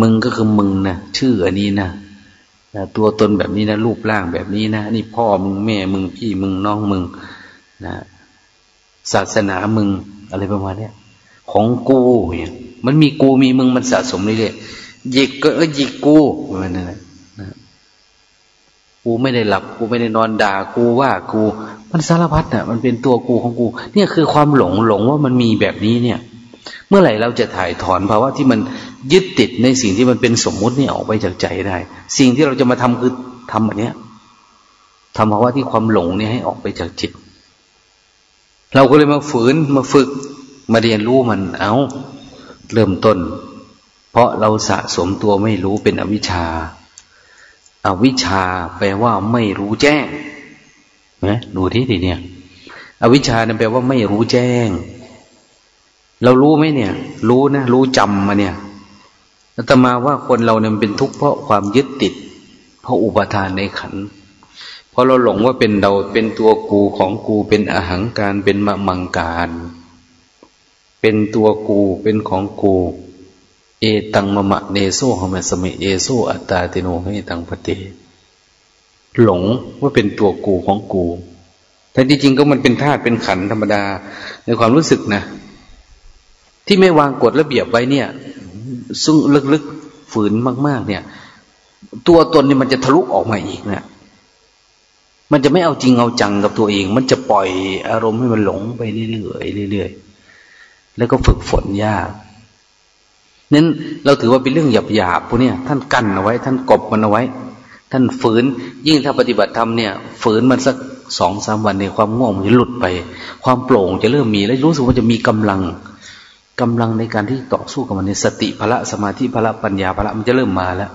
มึงก็คือมึงนะชื่ออันนี้นะตัวตนแบบนี้นะรูปร่างแบบนี้นะนี่พ่อมึงแม่มึงพี่มึงน้องมึงนะศาสนามึงอะไรประมาณนี้ของกูเนี่ยมันมีกูมีมึงมันสะสมเรื่อยๆหยิกก็หยิกกูประมันนั่นแหละกูไม่ได้หลับ กูไม่ได้นอนด่ากูว่ากู มันสารพัดอะ มันเป็นตัวกูของกู เนี่ยคือความหลงหลงว่ามันมีแบบนี้เนี่ย เมื่อไหร่เราจะถ่ายถอนภาวะที่มันยึดติดในสิ่งที่มันเป็นสมมุตินี่ออกไปจากใจได้ สิ่งที่เราจะมาทำคือทำอันเนี้ยทำภาวะที่ความหลงเนี่ยให้ออกไปจากจิต เราก็เลยมาฝืนมาฝึกมาเรียนรู้มันเอาเริ่มต้น เพราะเราสะสมตัวไม่รู้เป็นอวิชชาอาวิชชาแปลว่าไม่รู้แจ้งนะดูที่ทีเนี่ย อวิชชาเนี่ยแปลว่าไม่รู้แจ้ง เรารู้ไหมเนี่ย รู้นะ รู้จำมาเนี่ยอาตมาว่าคนเราเนี่ยเป็นทุกข์เพราะความยึดติด เพราะอุปทานในขันเพราะเราหลงว่าเป็นเราเป็นตัวกูของกูเป็นอหางการเป็นมะมังการ เป็นตัวกูเป็นของกู เอตังมะมะเนโซหมสมิเอโซอัตตาติโนให้ตังปฏิหลงว่าเป็นตัวกูของกูแต่ที่จริงก็มันเป็นธาตุเป็นขันธรรมดาในความรู้สึกนะ ที่ไม่วางกฎระเบียบไว้เนี่ย ซึ่งลึกๆฝืนมาก ๆ เนี่ย ตัวตนนี่มันจะทะลุออกมาอีกเนะมันจะไม่เอาจริงเอาจังกับตัวเอง มันจะปล่อยอารมณ์ให้มันหลงไปเรื่อยๆเรื่อยๆแล้วก็ฝึกฝนยากนั้นเราถือว่าเป็นเรื่องหยาบๆพวกนี้ท่านกั้นเอาไว้ ท่านกบมันเอาไว้ ท่านฝืน ยิ่งถ้าปฏิบัติธรรมเนี่ย ฝืนมันสักสองสามวันในความง่วงมันจะหลุดไป ความโปร่งจะเริ่มมี แล้วรู้สึกว่าจะมีกำลัง กำลังในการที่ต่อสู้กับมันในสติพละสมาธิพละปัญญาพละมันจะเริ่มมาแล้ว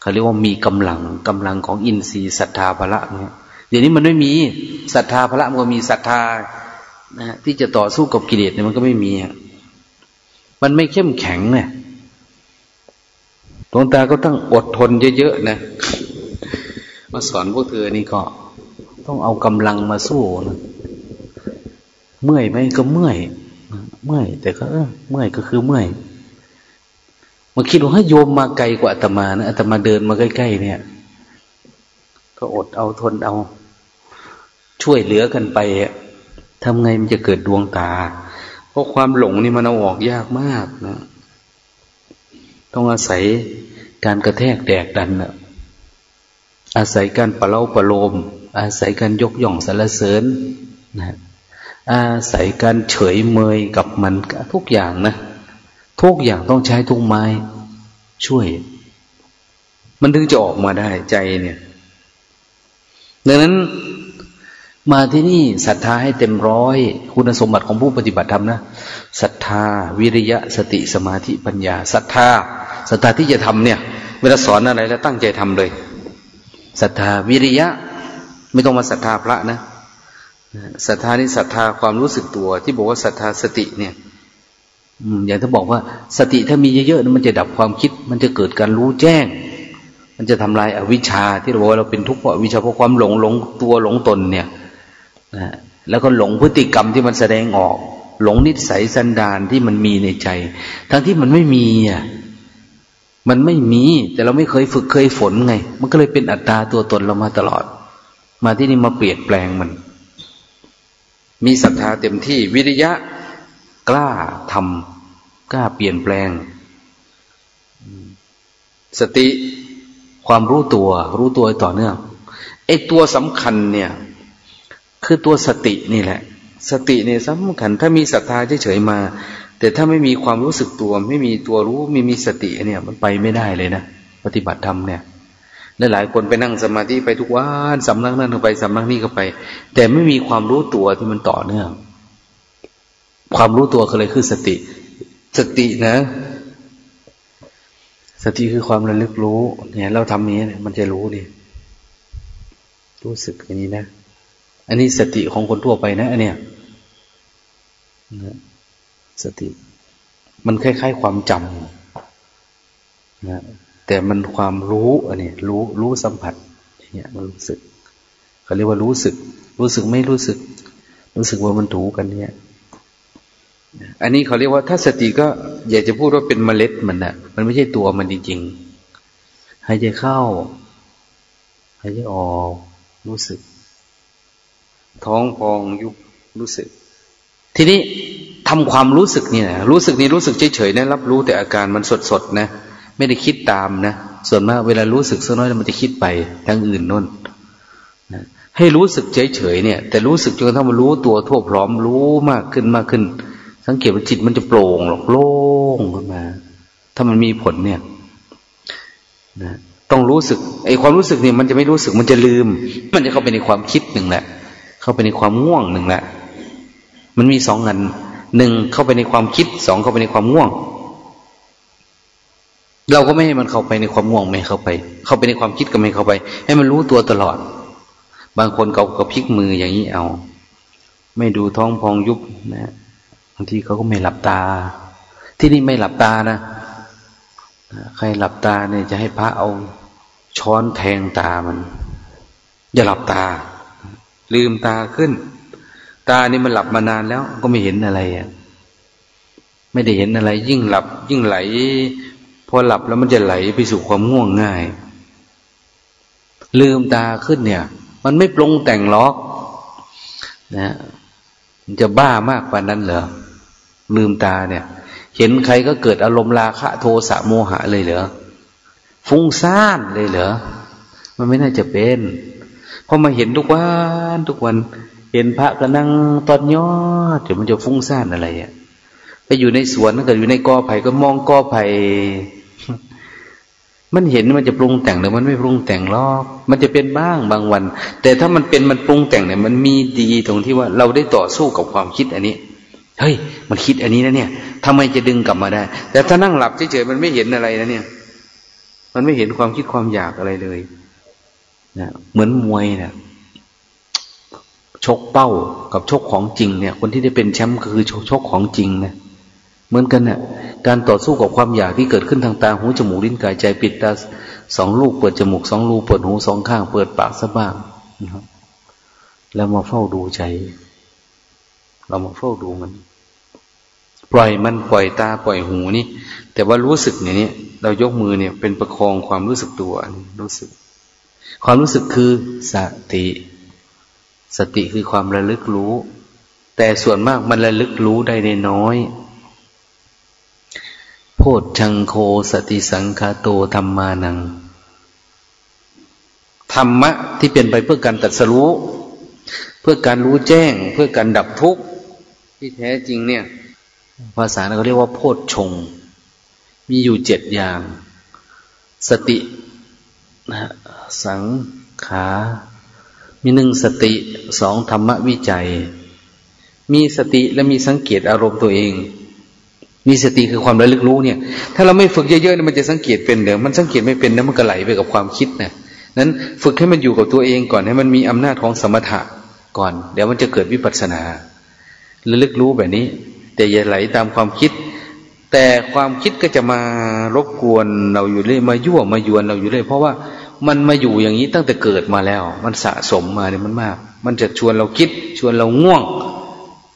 เขาเรียกว่ามีกำลังกำลังของอินทรีย์ศรัทธาพละเนี่ยเดี๋ยวนี้มันไม่มีศรัทธาพละมันก็มีศรัทธานะที่จะต่อสู้กับกิเลสเนี่ยมันก็ไม่มีมันไม่เข้มแข็งเนี่ยหลวงตาก็ต้องอดทนเยอะๆนะมาสอนพวกเธอนี่ก็ ต้องเอากำลังมาสู้นะเมื่อยไหมก็เมื่อย เมื่อย แต่ก็เมื่อยก็คือเมื่อยมาคิดว่าให้โยมมาไกลกว่าอาตมานะอาตมาเดินมาใกล้ๆเนี่ย ก็อดเอาทนเอา ช่วยเหลือกันไปทำไงมันจะเกิดดวงตา เพราะความหลงนี่มันเอาออกยากมากนะ ต้องอาศัยการกระแทกแดกดันนะอาศัยการประเล่าประโลม อาศัยการยกย่องสรรเสริญนะ อาศัยการเฉยเมยกับมันทุกอย่างนะ ทุกอย่างต้องใช้ทุกไม้ ช่วย มันถึงจะออกมาได้ใจเนี่ย ดังนั้นมาที่นี่ศรัทธาให้เต็มร้อย คุณสมบัติของผู้ปฏิบัติธรรมนะศรัทธา วิริยะสติสมาธิปัญญาศรัทธาศรัทธาที่จะทำเนี่ย เวลาสอนอะไรแล้วตั้งใจทำเลยศรัทธาวิริยะ ไม่ต้องมาศรัทธาพระนะ ศรัทธานี่ศรัทธาความรู้สึกตัว ที่บอกว่าศรัทธาสติเนี่ยอย่างถ้าบอกว่า สติถ้ามีเยอะๆมันจะดับความคิด มันจะเกิดการรู้แจ้ง มันจะทำลายอวิชชาที่เราบอกว่าเราเป็นทุกข์เพราะอวิชชาเพราะความหลงหลงตัวหลงตนเนี่ยนะแล้วก็หลงพฤติกรรมที่มันแสดงออก หลงนิสัยสันดานที่มันมีในใจ ทั้งที่มันไม่มีอะมันไม่มี แต่เราไม่เคยฝึกเคยฝนไง มันก็เลยเป็นอัตตาตัวตนเรามาตลอด มาที่นี่มาเปลี่ยนแปลงมัน มีศรัทธาเต็มที่วิริยะกล้าทำกล้าเปลี่ยนแปลง สติความรู้ตัว รู้ตัวต่อเนื่องไอ้ตัวสำคัญเนี่ย คือตัวสตินี่แหละ สติเนี่ยสำคัญ ถ้ามีศรัทธาเฉยๆมา แต่ถ้าไม่มีความรู้สึกตัว ไม่มีตัวรู้ไม่มีสติเนี่ย มันไปไม่ได้เลยนะ ปฏิบัติธรรมเนี่ย และหลายคนไปนั่งสมาธิไปทุกวันสำนักนั่นก็ไปสำนักนี้ก็ไป แต่ไม่มีความรู้ตัวที่มันต่อเนื่อง ความรู้ตัวคืออะไรคือสติ สตินะ สติคือความระลึกรู้ เนี่ย เราทำนี้มันจะรู้ดิรู้สึกอย่างนี้นะ อันนี้สติของคนทั่วไปนะอันเนี้ยสติ มันคล้ายๆความจำนะ แต่มันความรู้อันนี้รู้รู้สัมผัสอย่างเงี้ยมันรู้สึกเขาเรียกว่ารู้สึก รู้สึกไม่รู้สึก รู้สึกว่ามันถูกันเนี่ย อันนี้เขาเรียกว่าถ้าสติก็อยากจะพูดว่าเป็นเมล็ดมันนะมันไม่ใช่ตัวมันจริงๆหายใจเข้าหายใจออกรู้สึก ท้องพองยุบรู้สึก ทีนี้ทำความรู้สึกเนี่ย รู้สึกนี่รู้สึกเฉยๆนะรับรู้แต่อาการมันสดๆนะ ไม่ได้คิดตามนะ ส่วนมากเวลารู้สึกสักน้อยมันจะคิดไปทางอื่นน่นนะให้รู้สึกเฉยๆเนี่ย แต่รู้สึกจนกระทั่งมันรู้ตัวทั่วพร้อมรู้มากขึ้นมากขึ้น สังเกตว่าจิตมันจะโปร่งหรอกโล่งขึ้นมา ถ้ามันมีผลเนี่ยนะต้องรู้สึกไอ้ความรู้สึกเนี่ยมันจะไม่รู้สึกมันจะลืม มันจะเข้าไปในความคิดหนึ่งแหละ เข้าไปในความง่วงหนึ่งแหละ มันมีสองงันหนึ่งเข้าไปในความคิดสองเข้าไปในความง่วง เราก็ไม่ให้มันเข้าไปในความง่วงไม่เข้าไป เข้าไปในความคิดก็ไม่เข้าไป ให้มันรู้ตัวตลอด บางคนเขาก็พลิกมืออย่างนี้เอา ไม่ดูท้องพองยุบนะบางทีเขาก็ไม่หลับตา ที่นี่ไม่หลับตานะใครหลับตาเนี่ยจะให้พระเอาช้อนแทงตามัน อย่าหลับตา ลืมตาขึ้น ตานี่มันหลับมานานแล้ว ก็ไม่เห็นอะไรอะไม่ได้เห็นอะไร ยิ่งหลับ ยิ่งไหล พอหลับแล้วมันจะไหลไปสู่ความง่วงง่าย ลืมตาขึ้นเนี่ย มันไม่ปรุงแต่งล็อกนะมันจะบ้ามากกว่านั้นเหรอลืมตาเนี่ย เห็นใครก็เกิดอารมณ์ราคะโทสะโมหะเลยเหรอฟุ้งซ่านเลยเหรอมันไม่น่าจะเป็นพอมาเห็นทุกวันทุกวัน เห็นพระก็นั่งตอนยอดเดี๋ยวมันจะฟุ้งซ่านอะไรอะไปอยู่ในสวนก็อยู่ในกอไผ่ก็มองกอไผ่ มันเห็นมันจะปรุงแต่งหรือมันไม่ปรุงแต่งหรอก มันจะเป็นบ้างบางวัน แต่ถ้ามันเป็นมันปรุงแต่งเนี่ยมันมีดีตรงที่ว่าเราได้ต่อสู้กับความคิดอันนี้ เฮ้ย มันคิดอันนี้นะเนี่ยทำไมจะดึงกลับมาได้ แต่ถ้านั่งหลับเฉยๆมันไม่เห็นอะไรนะเนี่ย มันไม่เห็นความคิดความอยากอะไรเลยนะเหมือนมวยเนะชกเป้ากับชกของจริงเนี่ย คนที่ได้เป็นแชมป์ก็คือชกของจริงนะ เหมือนกันเนะ่ยการต่อสู้กับความอยากที่เกิดขึ้นทางตาหูจมูกลิ้นกายใจปิดตาสองลูกเปิดจมูกสองลูกเปิดหูสองข้าง เปิดปากสะบ้างนะครับ แล้วมาเฝ้าดูใจ เรามาเฝ้าดูมัน ปล่อยมันปล่อยตาปล่อยหูนี่ แต่ว่ารู้สึกเนี่ย เรายกมือเนี่ย เป็นประคองความรู้สึกตัวรู้สึก ความรู้สึกคือสติ สติคือความระลึกรู้ แต่ส่วนมากมันระลึกรู้ได้ในน้อย โพชชังโคสติสังคาโตธรรมานัง ธรรมะที่เป็นไปเพื่อการตัดสรู้ เพื่อการรู้แจ้ง เพื่อการดับทุกข์ที่แท้จริงเนี่ย ภาษาเขาเรียกว่าโพชฌงมีอยู่เจ็ดอย่าง สตินะสังขา มีหนึ่งสติสองธรรมวิจัย มีสติและมีสังเกตอารมณ์ตัวเอง มีสติคือความระลึกรู้เนี่ย ถ้าเราไม่ฝึกเยอะๆเนี่ยมันจะสังเกตเป็นเดี๋ยวมันสังเกตไม่เป็นนะมันก็ไหลไปกับความคิดนะนั้นฝึกให้มันอยู่กับตัวเองก่อนให้มันมีอำนาจของสมถะก่อน เดี๋ยวมันจะเกิดวิปัสสนาระลึกรู้แบบนี้ แต่อย่าไหลตามความคิด แต่ความคิดก็จะมารบกวนเราอยู่เรื่อยมายั่วมายวนเราอยู่เรื่อยเพราะว่ามันมาอยู่อย่างนี้ตั้งแต่เกิดมาแล้ว มันสะสมมาเนี่ยมันมาก มันจะชวนเราคิด ชวนเราง่วง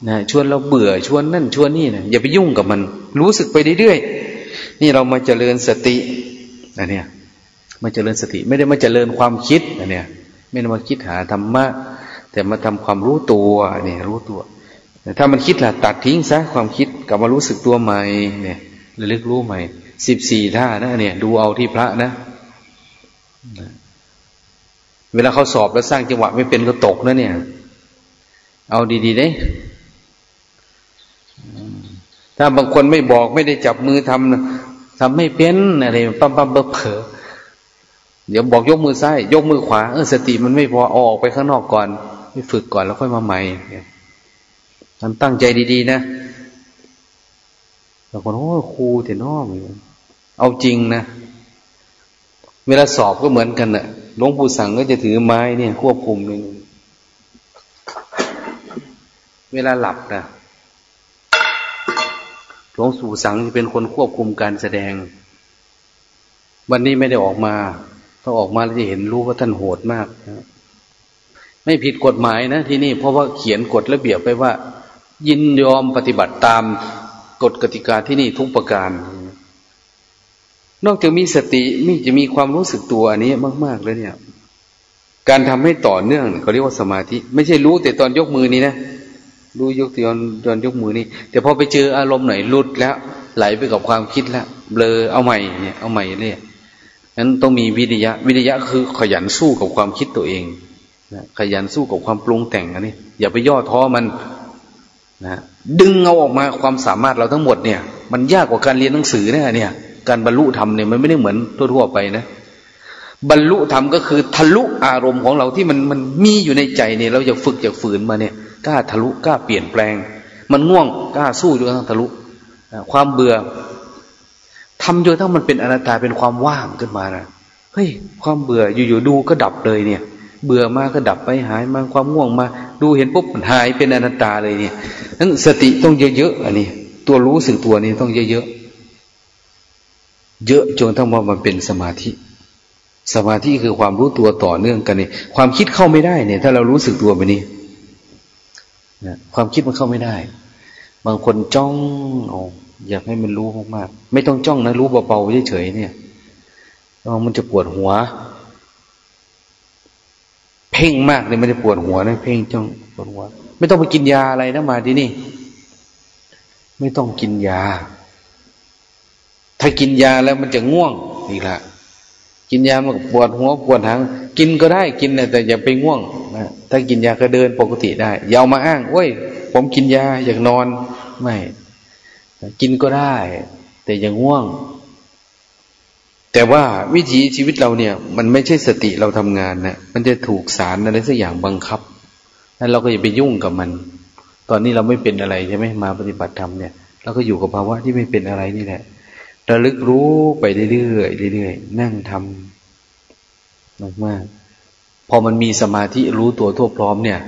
นะชวนเราเบื่อชวนนั่นชวนนี่นะอย่าไปยุ่งกับมัน รู้สึกไปเรื่อยๆนี่เรามาเจริญสติอันเนี้ยมาเจริญสติ ไม่ได้มาเจริญความคิดอันเนี้ยไม่ได้มาคิดหาธรรมะแต่มาทำความรู้ตัวเนี่ยรู้ตัว ถ้ามันคิดละตัดทิ้งซะความคิดกลับมารู้สึกตัวใหม่เนี่ยระลึกรู้ใหม่สิบสี่ท่านะเนี่ยดูเอาที่พระนะ เวลาเขาสอบแล้วสร้างจังหวะไม่เป็นก็ตกนะเนี่ย เอาดีๆได้ ถ้าบางคนไม่บอกไม่ได้จับมือทำทำไม่เป็นอะไรปั๊มปั๊มเบอเผอเดี๋ยวบอกยกมือซ้ายยกมือขวาเออสติมันไม่พอออกไปข้างนอกก่อนไปฝึกก่อนแล้วค่อยมาใหม่ทำตั้งใจดีๆนะบางคนโอ้ครูเถน้อมเอาจริงนะเวลาสอบก็เหมือนกันนะ่ะหลวงปู่สั่งก็จะถือไม้เนี่ยควบคุมเลยเวลาหลับนะ หลวงปู่สังเป็นคนควบคุมการแสดง วันนี้ไม่ได้ออกมา ถ้าออกมาแล้วจะเห็นรู้ว่าท่านโหดมากนะไม่ผิดกฎหมายนะที่นี่เพราะว่าเขียนกฎระเบียบไปว่า ยินยอมปฏิบัติตามกฎกติกาที่นี่ทุกประการ นอกจากมีสติมีจะมีความรู้สึกตัวอันนี้มากๆเลยเนี่ย การทำให้ต่อเนื่องเขาเรียกว่าสมาธิ ไม่ใช่รู้แต่ตอนยกมือนี้นะ รู้ยกตอนตอนยกมือนี้แต่พอไปเจออารมณ์ไหนรุดแล้ว ไหลไปกับความคิดแล้วเบลอเอาใหม่เนี่ยเอาใหม่เลยนั้นต้องมีวิทยะวิทยะคือขยันสู้กับความคิดตัวเองนะขยันสู้กับความปรุงแต่งอันนี้อย่าไปย่อท้อมันนะดึงเอาออกมาความสามารถเราทั้งหมดเนี่ย มันยากกว่าการเรียนหนังสือนะเนี่ย การบรรลุธรรมเนี่ยมันไม่ได้เหมือนทั่วๆไปนะบรรลุธรรมก็คือทะลุอารมณ์ของเราที่มันมันมีอยู่ในใจเนี่ย เราจะฝึกจะฝืนมาเนี่ย กล้าทะลุกล้าเปลี่ยนแปลง มันง่วงกล้าสู้จนกระทั่งทะลุความเบื่อทำจนทั้งมันเป็นอนัตตาเป็นความว่างขึ้นมานะเฮ้ยความเบื่ออยู่ๆดูก็ดับเลยเนี่ย เบื่อมาก็ดับไปหายมาความง่วงมา ดูเห็นปุ๊บหายเป็นอนัตตาเลยเนี่ยนั้นสติต้องเยอะๆอันนี้ ตัวรู้สึกตัวนี้ต้องเยอะๆเยอะจนทั้งว่ามันเป็นสมาธิ สมาธิคือความรู้ตัวต่อเนื่องกันนี่ความคิดเข้าไม่ได้เนี่ย ถ้าเรารู้สึกตัวไปนี่ นะความคิดมันเข้าไม่ได้ บางคนจ้องโอ้อยากให้มันรู้มากๆไม่ต้องจ้องนะ รู้เบาๆเฉยๆเนี่ยมันจะปวดหัว เพ่งมากเลยมันจะปวดหัวนะเพ่งจ้องปวดหัว ไม่ต้องไปกินยาอะไรนะมาที่นี่ ไม่ต้องกินยา ถ้ากินยาแล้วมันจะง่วงอีกละกินยามันปวดหัวปวดหาง กินก็ได้กินแต่อย่าไปง่วงนะถ้ากินยาก็เดินปกติได้อย่าเอามาอ้างโอ้ย ผมกินยาอยากนอนไม่กินก็ได้ แต่อย่าง่วง แต่ว่าวิถีชีวิตเราเนี่ย มันไม่ใช่สติเราทำงานนะมันจะถูกสารอะไรสักอย่างบังคับนั้นเราก็อย่าไปยุ่งกับมัน ตอนนี้เราไม่เป็นอะไรใช่ไหมมาปฏิบัติธรรมเนี่ยเราก็อยู่กับภาวะที่ไม่เป็นอะไรนี่แหละระลึกรู้ไปเรื่อยๆเรื่อยๆนั่งทำ มากมาพอมันมีสมาธิรู้ตัวทั่วพร้อมเนี่ย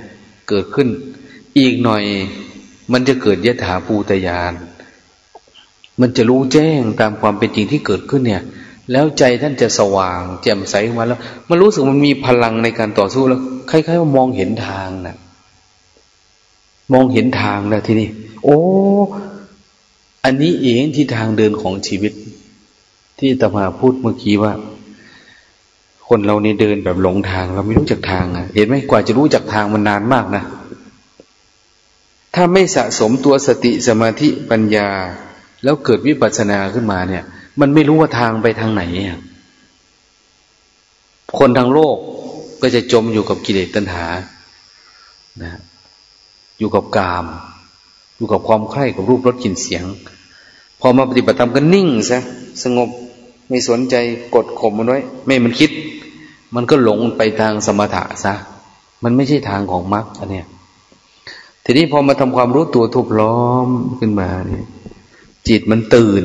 เกิดขึ้น อีกหน่อย มันจะเกิดยถาภูตยาน มันจะรู้แจ้งตามความเป็นจริงที่เกิดขึ้นเนี่ย แล้วใจท่านจะสว่าง แจ่มใสมาแล้ว มันรู้สึกมันมีพลังในการต่อสู้แล้วคล้ายๆว่ามองเห็นทางนะมองเห็นทางแล้วทีนี้โอ้ อันนี้เองที่ทางเดินของชีวิต ที่ตมาพูดเมื่อกี้ว่า คนเราเนี่เดินแบบหลงทาง เราไม่รู้จักทางอะเห็นไหมกว่าจะรู้จักทางมันนานมากนะ ถ้าไม่สะสมตัวสติสมาธิปัญญา แล้วเกิดวิปัสสนาขึ้นมาเนี่ย มันไม่รู้ว่าทางไปทางไหนคนทางโลกก็จะจมอยู่กับกิเลสตัณหานะอยู่กับกาม อยู่กับความใคร่กับรูปรสกลิ่นเสียง พอมาปฏิบัติธรรมก็นิ่งซะสงบ ไม่สนใจกดข่มมันไว้ ไม่มันคิด มันก็หลงไปทางสมถะซะมันไม่ใช่ทางของมรรคอันเนี้ยทีนี้พอมาทำความรู้ตัวทุบล้อมขึ้นมาเนี่ยจิตมันตื่น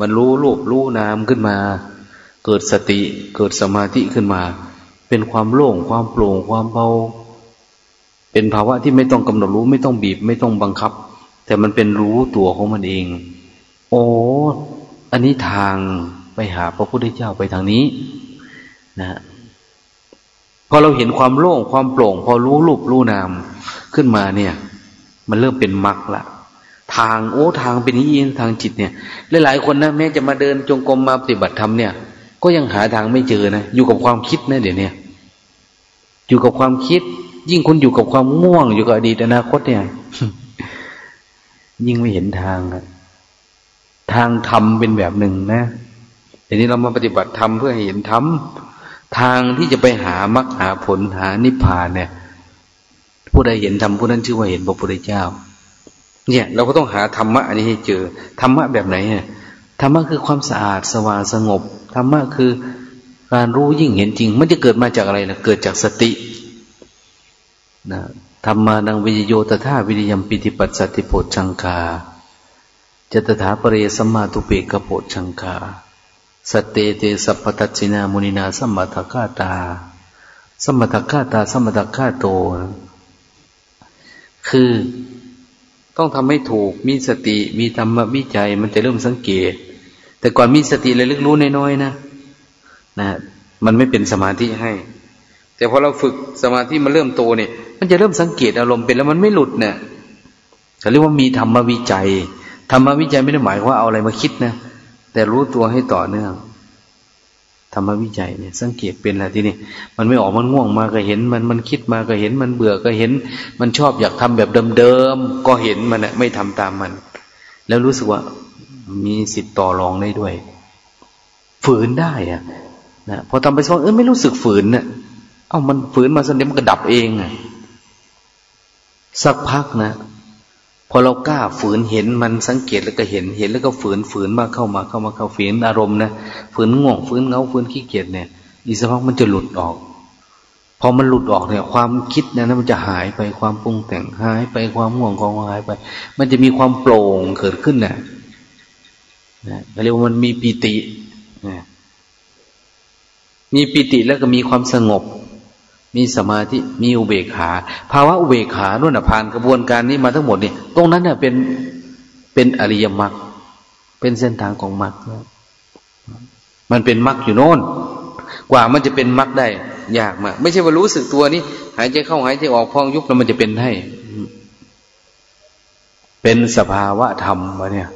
มันรู้รูปรู้นามขึ้นมา เกิดสติเกิดสมาธิขึ้นมา เป็นความโล่งความโปร่งความเบาเป็นภาวะที่ไม่ต้องกำหนดรู้ไม่ต้องบีบไม่ต้องบังคับ แต่มันเป็นรู้ตัวของมันเอง โอ้อันนี้ทาง ไปหาพระพุทธเจ้าไปทางนี้นะพอเราเห็นความโล่งความโปร่ง พอรู้รูปรู้นามขึ้นมาเนี่ย มันเริ่มเป็นมรรคละทางโอ้ทางเป็นนี้เองทางจิตเนี่ย หลายๆคนนะแม้จะมาเดินจงกรมมาปฏิบัติธรรมเนี่ย ก็ยังหาทางไม่เจอนะอยู่กับความคิดนะเดี๋ยวนี้อยู่กับความคิด ยิ่งคุณอยู่กับความง่วง อยู่กับอดีตอนาคตเนี่ย ยิ่งไม่เห็นทางอะทางธรรมเป็นแบบหนึ่งนะ ทีนี้เรามาปฏิบัติธรรมเพื่อเห็นธรรมทางที่จะไปหามรรคหาผลหานิพพานเนี่ย ผู้ใดเห็นธรรมผู้นั้นชื่อว่าเห็นพระพุทธเจ้า เนี่ย เราก็ต้องหาธรรมะอันนี้ให้เจอธรรมะแบบไหนเนี่ยธรรมะคือความสะอาดสว่างสงบธรรมะคือการรู้ยิ่งเห็นจริง มันจะเกิดมาจากอะไรนะเกิดจากสตินะธรรมานังวิโยตถาวิริยมปิติปัสสติโพชังคาจตถาปเรสมาตุเปกโพชังคา สเตเตสัพพตัชินามุนินาสมัทคาตา สมัทคาตา สมัทคาโต คือต้องทำให้ถูก มีสติ มีธรรมวิจัย มันจะเริ่มสังเกต แต่ก่อนมีสติเลยลึกรู้น้อยๆนะ นะ มันไม่เป็นสมาธิให้ แต่พอเราฝึกสมาธิมันเริ่มโตเนี่ย มันจะเริ่มสังเกตอารมณ์เป็นแล้วมันไม่หลุดเนี่ยเขาเรียกว่ามีธรรมวิจัย ธรรมวิจัยไม่ได้หมายว่าเอาอะไรมาคิดนะ แต่รู้ตัวให้ต่อเนื่องธรรมวิจัยเนี่ยสังเกตเป็นอะไรที่นี่มันไม่ออกมันง่วงมาก็เห็น มันมันคิดมาก็เห็น มันเบื่อก็เห็น มันชอบอยากทำแบบเดิมๆก็เห็นมันไม่ทำตามมัน แล้วรู้สึกว่า มีสิทธิ์ต่อรองได้ด้วย ฝืนได้อะนะพอทำไปสักเออไม่รู้สึกฝืนเนะ่ยเอ้ามันฝืนมาสักเดี๋ยวมันก็ดับเองอะสักพักนะ อเรากล้าฝืนเห็นมันสังเกตแล้วก็เห็นเห็นแล้วก็ฝืนฝืนมาเข้ามาเข้ามาเข้าฝืนอารมณ์นะฝืนง่วงฝืนเงาฝืนขี้เกียจเนี่ยอีกสักพักมันจะหลุดออก พอมันหลุดออกเนี่ย ความคิดเนี่ยมันจะหายไปความปรุงแต่งหายไปความง่วงของหายไป มันจะมีความโปร่งเกิดขึ้นนะนะเรียกว่ามันมีปีตินะมีปีติแล้วก็มีความสงบ มีสมาธิมีอุเบกขา ภาวะอุเบกขานู่นผ่านกระบวนการนี้มาทั้งหมดนี่ตรงนั้นเน่ยเป็นเป็นอริยมรรคเป็นเส้นทางของมรรคมันเป็นมรรคอยู่โน่น กว่ามันจะเป็นมรรคได้ ยากมาก ไม่ใช่ว่ารู้สึกตัวนี้ หายใจเข้าหายใจออกพองยุบแล้วมันจะเป็นให้ เป็นสภาวะธรรมวะเนี่ย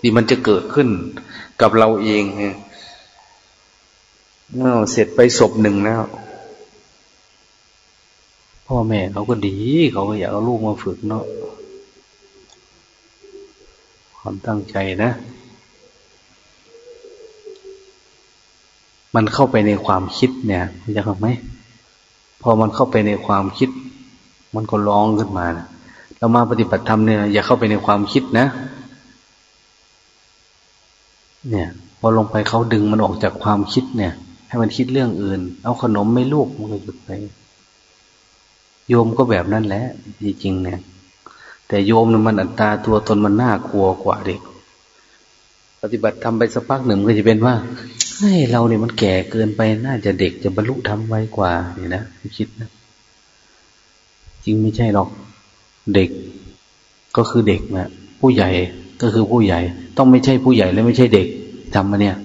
ที่มันจะเกิดขึ้นกับเราเองเนี่ยเสร็จไปศพหนึ่งแล้ว พ่อแม่เขาก็ดี เขาก็อยากเอาลูกมาฝึกเนาะความตั้งใจนะ มันเข้าไปในความคิดเนี่ยเข้าไหมพอมันเข้าไปในความคิด มันก็ร้องขึ้นมานะเรามาปฏิบัติธรรมเนี่ย อย่าเข้าไปในความคิดนะ เนี่ย พอลงไปเขาดึงมันออกจากความคิดเนี่ย ให้มันคิดเรื่องอื่น เอาขนมไม่ลูกมันก็หยุดไป โยมก็แบบนั้นแหละจริงๆเนี่ย แต่โยมมันอัตตาตัวตนมันน่ากลัวกว่าเด็ก ปฏิบัติทำไปสักพักหนึ่งก็จะเป็นว่าเฮ้ยเราเนี่ยมันแก่เกินไปน่าจะเด็กจะบรรลุทำไวกว่านี่นะคิดนะ จริงไม่ใช่หรอก เด็กก็คือเด็กนะผู้ใหญ่ก็คือผู้ใหญ่ ต้องไม่ใช่ผู้ใหญ่และไม่ใช่เด็กทำมาเนี่ย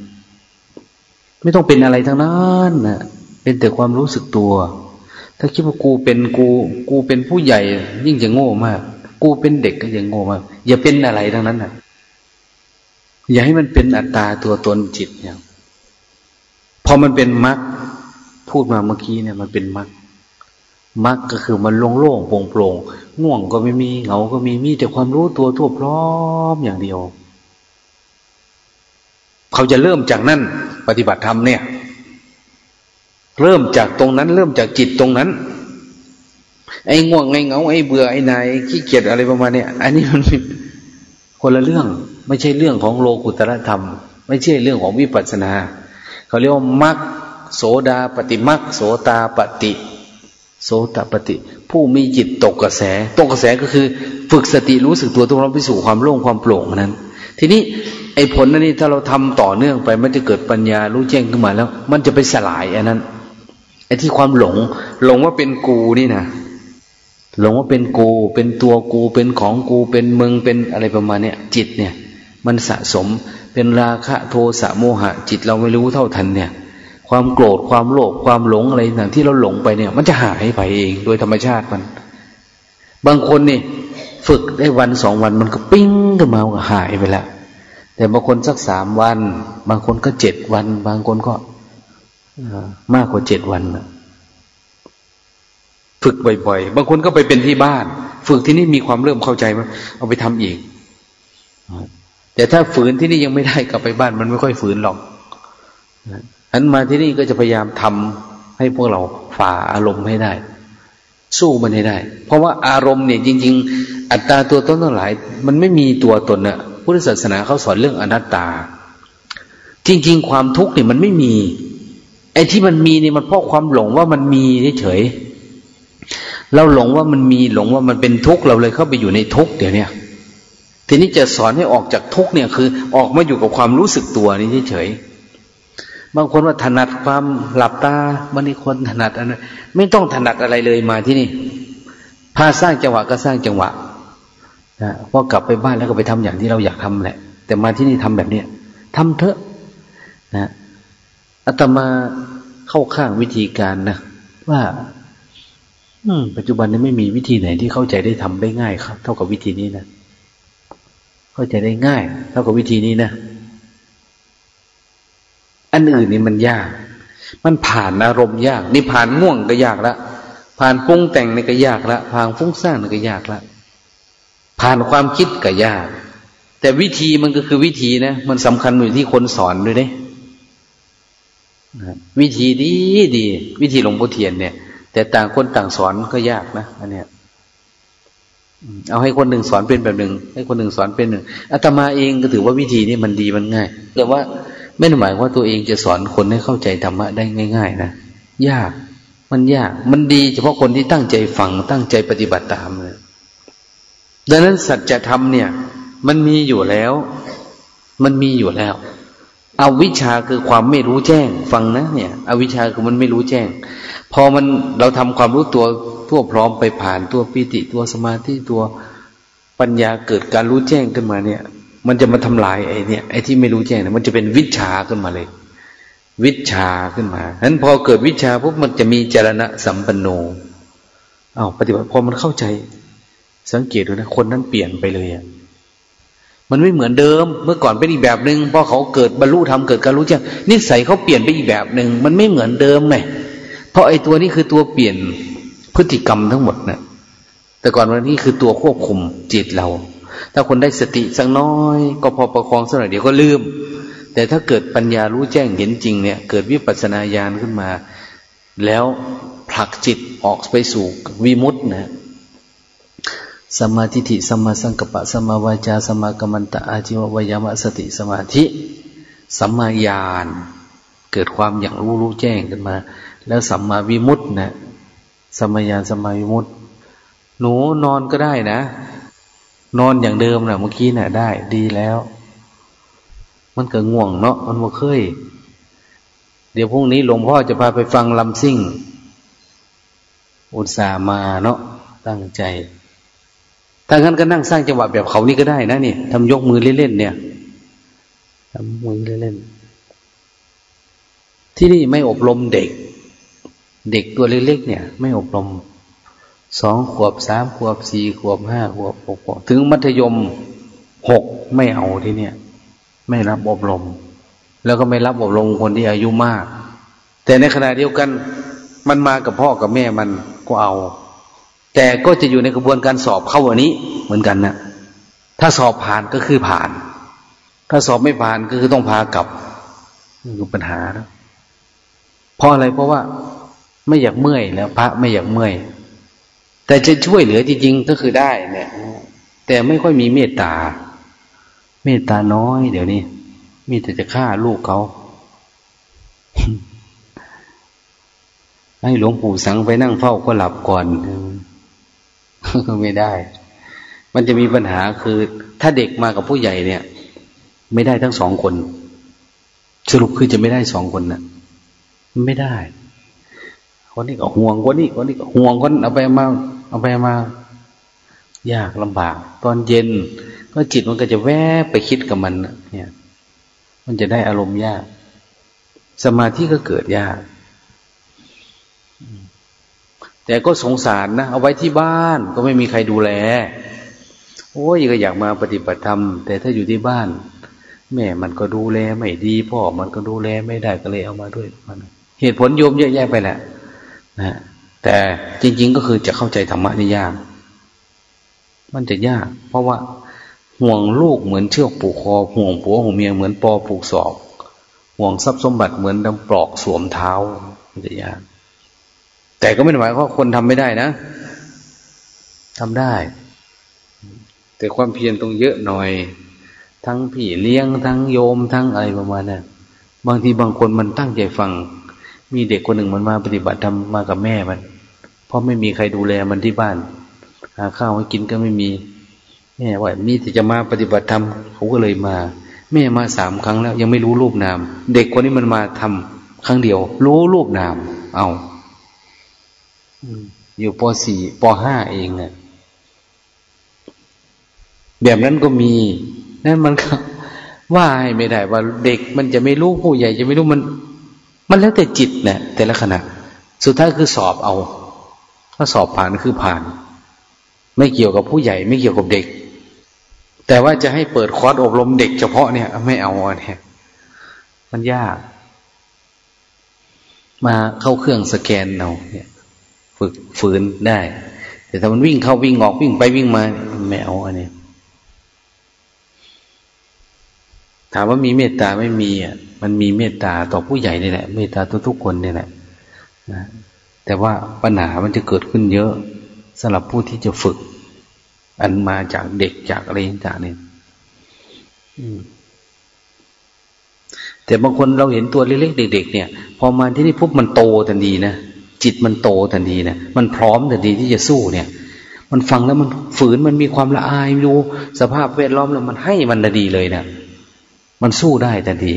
ไม่ต้องเป็นอะไรทั้งนั้นนะเป็นแต่ความรู้สึกตัว ถ้าคิดว่ากูเป็นกู กูเป็นผู้ใหญ่ ยิ่งจะโง่มาก กูเป็นเด็กก็ยังโง่มาก อย่าเป็นอะไรทั้งนั้นน่ะอย่าให้มันเป็นอัตตาตัวตนจิตเนี่ยพอมันเป็นมรรคพูดมาเมื่อกี้เนี่ย มันเป็นมรรคมรรคก็คือมันโล่งๆโปร่งๆง่วงก็ไม่มีเหงาก็มีมีแต่ความรู้ตัวทั่วพร้อมอย่างเดียว เขาจะเริ่มจากนั่นปฏิบัติธรรมเนี่ย เริ่มจากตรงนั้น เริ่มจากจิตตรงนั้น ไอ้ง่วงไอ้เงาไอ้เบื่อไอ้นายขี้เกียจอะไรประมาณเนี้ยอันนี้มันคนละเรื่อง ไม่ใช่เรื่องของโลกุตรธรรม ไม่ใช่เรื่องของวิปัสสนา เขาเรียกว่ามัคโสดาปฏิมัคโสตาปฏิโสตปฏิ ผู้มีจิตตกกระแส ตกกระแสก็คือ ฝึกสติรู้สึกตัวทุกรับไปสู่ความโล่งความโปร่งนั้น ทีนี้ไอ้ผลนั้นนี่ถ้าเราทำต่อเนื่องไปมันจะเกิดปัญญารู้แจ้งขึ้นมาแล้ว มันจะไปสลายอันนั้น ไอ้ที่ความหลง หลงว่าเป็นกูนี่นะหลงว่าเป็นกู เป็นตัวกู เป็นของกู เป็นมึง เป็นอะไรประมาณเนี้ยจิตเนี่ย มันสะสม เป็นราคะโทสะโมหะ จิตเราไม่รู้เท่าทันเนี่ย ความโกรธ ความโลภ ความหลงอะไรต่างที่เราหลงไปเนี่ย มันจะหายไปเองโดยธรรมชาติมัน บางคนนี่ฝึกได้วันสองวันมันก็ปิ้งขึ้นมาก็หายไปแล้ว แต่บางคนสักสามวัน บางคนก็เจ็ดวัน บางคนก็ มากกว่าเจ็ดวันฝึกบ่อยๆ บางคนก็ไปเป็นที่บ้าน ฝึกที่นี่มีความเริ่มเข้าใจมั้เอาไปทำอีก แต่ถ้าฝืนที่นี่ยังไม่ได้กลับไปบ้านมันไม่ค่อยฝืนหรอกอันมาที่นี่ก็จะพยายามทำให้พวกเราฝ่าอารมณ์ให้ได้ สู้มันให้ได้ เพราะว่าอารมณ์เนี่ยจริง ๆ อัตตาตัวตนทั้งหลาย มันไม่มีตัวตนอะพุทธศาสนาเขาสอนเรื่องอนัตตา จริง ๆ ความทุกข์เนี่ยมันไม่มี อ้ที่มันมีเนี่ยมันเพราะความหลงว่ามันมีเฉยเราหลงว่ามันมีหลงว่ามันเป็นทุกข์เราเลยเข้าไปอยู่ในทุกข์เดี๋ยวนี้ทีนี้จะสอนให้ออกจากทุกข์เนี่ยคือ ออกมาอยู่กับความรู้สึกตัวนี่เฉยบางคนว่าถนัดความหลับตาบางคนถนัดอะไรไม่ต้องถนัดอะไรเลยมาที่นี่พาสร้างจังหวะก็สร้างจังหวะนะพอกลับไปบ้านแล้วก็ไปทำอย่างที่เราอยากทำแหละ แต่มาที่นี่ทำแบบเนี้ยทำเถอะนะ อาตมาเข้าข้างวิธีการนะว่าอืมปัจจุบันนี้ไม่มีวิธีไหนที่เข้าใจได้ทำได้ง่ายครับ เท่ากับวิธีนี้นะเข้าใจได้ง่าย เท่ากับวิธีนี้นะอันอื่นนี่มันยาก มันผ่านอารมณ์ยาก นี่ผ่านง่วงก็ยากละผ่านปุ้งแต่งนี่ก็ยากละผ่านฟุ้งซ่านนี่ก็ยากละผ่านความคิดก็ยาก แต่วิธีมันก็คือวิธีนะมันสำคัญอยู่ที่คนสอนด้วยเนี่ย วิธีดีดี วิธีหลวงพ่อเทียนเนี่ย แต่ต่างคนต่างสอนก็ยากนะอันเนี้ยเอาให้คนหนึ่งสอนเป็นแบบหนึ่งให้คนหนึ่งสอนเป็นหนึ่งอาตมาเองก็ถือว่าวิธีนี้มันดีมันง่าย แต่ว่าไม่ได้หมายว่าตัวเองจะสอนคนให้เข้าใจธรรมะได้ง่าย ๆ นะยากมันยาก มันดีเฉพาะคนที่ตั้งใจฟังตั้งใจปฏิบัติตามเลยดังนั้นสัจธรรมเนี่ย มันมีอยู่แล้ว มันมีอยู่แล้ว อาวิชาคือความไม่รู้แจ้ง ฟังนะเนี่ย อวิชาคือมันไม่รู้แจ้ง พอมันเราทำความรู้ตัวทั่วพร้อมไปผ่านตัวปิติตัวสมาธิตัวปัญญาเกิดการรู้แจ้งขึ้นมาเนี่ย มันจะมาทำลายไอ้เนี่ยไอ้ที่ไม่รู้แจ้งเนี่ยมันจะเป็นวิชาขึ้นมาเลย วิชาขึ้นมาฉะนั้นพอเกิดวิชาปุ๊บมันจะมีจรณะสัมปันโนอ้าวปฏิบัติพอมันเข้าใจ สังเกตดูนะคนนั้นเปลี่ยนไปเลยอะ มันไม่เหมือนเดิม เมื่อก่อนเป็นอีกแบบหนึง่งพอเขาเกิดบรรลุธรรมเกิดการรู้แจ้งนิสัยเขาเปลี่ยนไปอีกแบบหนึง่งมันไม่เหมือนเดิมไงเพราะไอ้ตัวนี้คือตัวเปลี่ยนพฤติกรรมทั้งหมดนะ่ะแต่ก่อนวันนี้คือตัวควบคุมจิตเรา ถ้าคนได้สติสักน้อย ก็พอประคองสักหน่อยเดี๋ยวก็ลืม แต่ถ้าเกิดปัญญารู้แจ้งเห็นจริงเนี่ย เกิดวิปัสสนาญาณขึ้นมา แล้วผลักจิตออกไปสู่วิมุตต์นะ สมาธิิสมาสังกปะสมาวาจาสมากรรมตะอาจิววยามะสติสมาธิสัมมาญาณเกิดความอย่างรู้รู้แจ้งขึ้นมา แล้วสัมมาวิมุตต์นะสัมมาญาณสัมมาวิมุตต์หนูนอนก็ได้นะ นอนอย่างเดิมนะเมื่อกี้นะ่ะ ได้ดีแล้ว มันเกิดง่วงเนาะมันบ่เคย เดี๋ยวพรุ่งนี้หลวงพ่อจะพาไปฟังลำซิ่ง อุตส่าห์มาเนาะตั้งใจ ถ้างั้นก็นั่งสร้างจังหวะแบบเขานี่ก็ได้นะนี่ทำยกมือเล่นๆเนี่ยทำมือเล่นๆที่นี่ไม่อบรมเด็ก เด็กตัวเล็กๆเนี่ย ไม่อบรมสองขวบสามขวบสี่ขวบห้าขวบหกขวบถึงมัธยมหกไม่เอาที่เนี่ย ไม่รับอบรม แล้วก็ไม่รับอบรมคนที่อายุมาก แต่ในขณะเดียวกัน มันมากับพ่อกับแม่มันก็เอา แต่ก็จะอยู่ในกระบวนการสอบเข้าวันนี้เหมือนกันนะถ้าสอบผ่านก็คือผ่าน ถ้าสอบไม่ผ่านก็คือต้องพากลับนี่คือปัญหานะเพราะอะไรเพราะว่าไม่อยากเมื่อยแล้ว พระไม่อยากเมื่อย แต่จะช่วยเหลือจริงๆก็คือได้เนี่ย แต่ไม่ค่อยมีเมตตา เมตตาน้อย เดี๋ยวนี้ มีแต่จะฆ่าลูกเขาให้หลวงปู่สังไปนั่งเฝ้าก็หลับก่อน ไม่ได้ มันจะมีปัญหาคือ ถ้าเด็กมากับผู้ใหญ่เนี่ย ไม่ได้ทั้งสองคน สรุปคือจะไม่ได้สองคนนะ่ะไม่ได้ คนนี้ก็ห่วงคนนี้คนนี้ก็ห่วงคนเอาไปมา เอาไปมา ยากลำบาก ตอนเย็น ก็จิตมันก็จะแวบไปคิดกับมันเนี่ย มันจะได้อารมณ์ยาก สมาธิก็เกิดยาก แต่ก็สงสารนะ เอาไว้ที่บ้านก็ไม่มีใครดูแล โอ้ยก็อยากมาปฏิบัติธรรม แต่ถ้าอยู่ที่บ้าน แม่มันก็ดูแลไม่ดี พ่อมันก็ดูแลไม่ได้ก็เลยเอามาด้วยมันเหตุผลโยมเยอะแยะไปแหละนะแต่จริง ๆ ก็คือจะเข้าใจธรรมะนี่ยาก มันจะยาก เพราะว่าห่วงลูกเหมือนเชือกผูกคอ ห่วงผัวห่วงเมียเหมือนปอผูกศอก ห่วงทรัพย์สมบัติเหมือนดำปลอกสวมเท้า มันจะยาก แต่ก็ไม่ได้หมายว่าคนทำไม่ได้นะทำได้ แต่ความเพียรตรงเยอะหน่อย ทั้งพี่เลี้ยงทั้งโยมทั้งอะไรประมาณนั้นบางทีบางคนมันตั้งใจฟัง มีเด็กคนหนึ่งมันมาปฏิบัติทำมากับแม่มัน เพราะไม่มีใครดูแลมันที่บ้าน หาข้าวให้กินก็ไม่มีแม่ว่ามีที่จะมาปฏิบัติธรรมเขาก็เลยมา แม่มาสามครั้งแล้ว ยังไม่รู้รูปนาม เด็กคนนี้มันมาทำครั้งเดียว รู้รูปนาม เอา อยู่ปสี่ปห้าเองเนะี่ยแบบนั้นก็มีนั่นมันก็ว่าให้ไม่ได้ว่าเด็กมันจะไม่รู้ผู้ใหญ่จะไม่รู้มัน มันแล้วแต่จิตเนะี่ยแต่ละขณะ สุดท้ายคือสอบเอา ถ้าสอบผ่านคือผ่าน ไม่เกี่ยวกับผู้ใหญ่ ไม่เกี่ยวกับเด็ก แต่ว่าจะให้เปิดคอร์สอบรมเด็กเฉพาะเนี่ย ไม่เอาเนี่ยมันยาก มาเข้าเครื่องสแกนเอาเนี่ย ฝึกฝืนได้ แต่ถ้ามันวิ่งเข้าวิ่งออกวิ่งไปวิ่งมาไม่เอาอันนี้ถามว่ามีเมตตาไม่มีอะ มันมีเมตตาต่อผู้ใหญ่นี่แหละ เมตตาต่อทุกคนนี่แหละนะแต่ว่าปัญหามันจะเกิดขึ้นเยอะสำหรับผู้ที่จะฝึก อันมาจากเด็กจากอะไรต่างๆนี่แต่บางคนเราเห็นตัวเล็กๆเด็กๆเนี่ย พอมาที่นี่ปุ๊บมันโตทันทีนะ จิตมันโตทันทีนะมันพร้อมทันทีที่จะสู้เนี่ย มันฟังแล้วมันฝืนมันมีความละอายดูสภาพแวดล้อมแล้วมันให้มันดีเลยเนะมันสู้ได้ทันที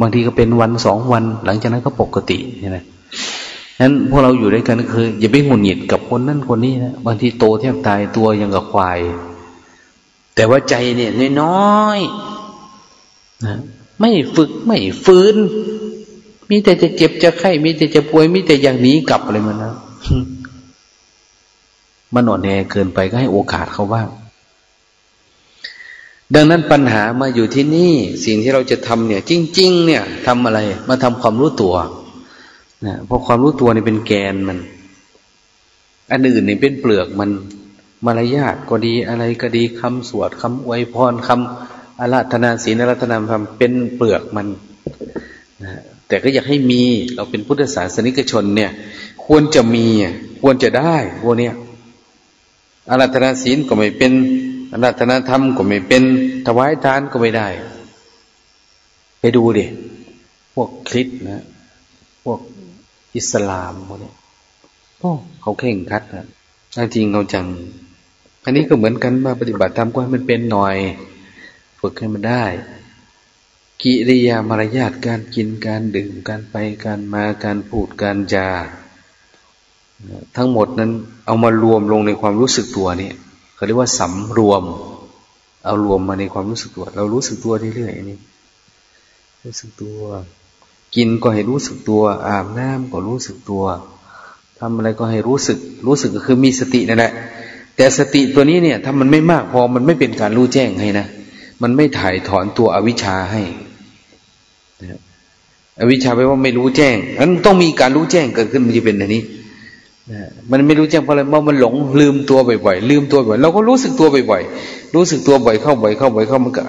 บางทีก็เป็นวันสองวัน หลังจากนั้นก็ปกติใช่ไหมนั้นพวกเราอยู่ด้วยกันคือ อย่าไปหงุดหงิดกับคนนั่นคนนี้นะบางทีโตแทบตายตัวยังกับควาย แต่ว่าใจเนี่ยน้อยๆนะไม่ฝึกไม่ฟื้น มีแต่จะเจ็บจะไข้มีแต่จะป่วยมีแต่อย่างนี้กลับอะไรมันนะมันอ่อนแอเกินไปก็ให้โอกาสเขาบ้าง ดังนั้นปัญหามาอยู่ที่นี่ สิ่งที่เราจะทำเนี่ย จริง ๆ เนี่ยทำอะไร มาทำความรู้ตัวนะเพราะความรู้ตัวนี่เป็นแกนมัน อันอื่นนี่เป็นเปลือกมันมารยาทก็ดีอะไรก็ดีคำสวดคำอวยพรคำอาราธนาศีลอาราธนาธรรมเป็นเปลือกมันนะ แต่ก็อยากให้มีเราเป็นพุทธศาสนิกชนเนี่ย ควรจะมีควรจะได้พวกเนี้ยอาราธนาศีลก็ไม่เป็นอาราธนาธรรมก็ไม่เป็นถวายทานก็ไม่ได้ ไปดูดิพวกคริสนะ พวกอิสลามพวกนี้โอ้เขาเข่งคัดนะจริงเขาจัง อันนี้ก็เหมือนกันมาปฏิบัติธรรมก็ให้มันเป็นหน่อย ฝึกให้มันได้ กิริยามารยาทการกินการดื่มการไปการมาการพูดการจาทั้งหมดนั้นเอามารวมลงในความรู้สึกตัวนี่เขาเรียกว่าสำรวม เอารวมมาในความรู้สึกตัว เรารู้สึกตัวเรื่อยๆนี่รู้สึกตัว กินก็ให้รู้สึกตัว อาบน้ำก็รู้สึกตัวทำอะไรก็ให้รู้สึก รู้สึกก็คือมีสตินั่นแหละแต่สติตัวนี้เนี่ย ถ้ามันไม่มากพอมันไม่เป็นการรู้แจ้งให้นะมันไม่ถ่ายถอนตัวอวิชชาให้ อวิชชาแปลว่าไม่รู้แจ้งนั้นต้องมีการรู้แจ้งเกิดขึ้นมันจะเป็นอย่างนี้มันไม่รู้แจ้งเพราะอะไรเพราะมันหลงลืมตัวบ่อยๆลืมตัวบ่อยเราก็รู้สึกตัวบ่อยๆรู้สึกตัวบ่อยเข้าบ่อยเข้าบ่อยเข้ามันก็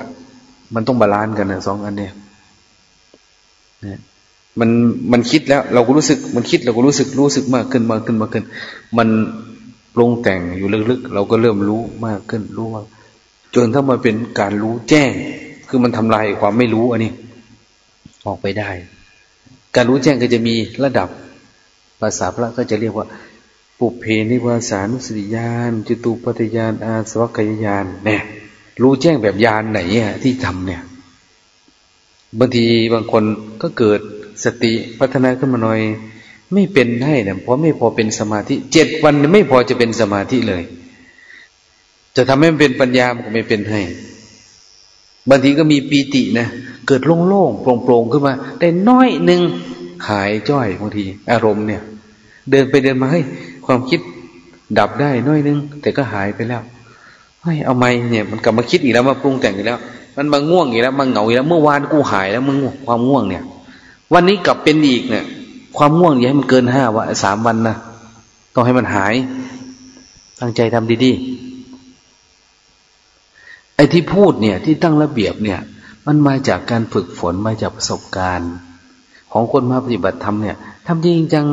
มันต้อง balance กันนะสองอันเนี่ยมันมันคิดแล้ว เราก็รู้สึกมันคิดเราก็รู้สึกรู้สึกมากขึ้นมากขึ้นมากขึ้น มันปรุงแต่งอยู่ลึกๆเราก็เริ่มรู้มากขึ้น รู้ว่าจนถ้ามาเป็นการรู้แจ้ง คือมันทำลายความไม่รู้อันนี้ ออกไปได้ การรู้แจ้งก็จะมีระดับ ภาษาพระก็จะเรียกว่า ปุเพนิวาสานุสติญาณจตุปัฏยานอาสวัคยญาณเนี่ย รู้แจ้งแบบญาณไหนอะที่ทำเนี่ยบางทีบางคนก็เกิดสติพัฒนาขึ้นมาหน่อย ไม่เป็นให้นะเพราะไม่พอเป็นสมาธิเจ็ดวันไม่พอจะเป็นสมาธิเลย จะทำให้มันเป็นปัญญามันก็ไม่เป็นให้ บางทีก็มีปีตินะเกิดโล่งๆโปร่งๆขึ้นมา ได้น้อยหนึ่งหายจ้อยบางที อารมณ์เนี่ย เดินไปเดินมาให้ความคิดดับได้น้อยนึง แต่ก็หายไปแล้วเฮ้ยเอาไม่เนี่ย มันกลับมาคิดอีกแล้วมาปรุงแต่งอีกแล้ว มันมาง่วงอีกแล้วมาเหงาอีกแล้ว เมื่อวานกูหายแล้วมึงความง่วงเนี่ย วันนี้กลับเป็นอีกเนี่ย ความง่วงอย่าให้มันเกินห้าวันสามวันนะต้องให้มันหาย ตั้งใจทำดีๆ ไอ้ที่พูดเนี่ย ที่ตั้งระเบียบเนี่ย มันมาจากการฝึกฝนมาจากประสบการณ์ ของคนมาปฏิบัติธรรมเนี่ยทำจริงจัง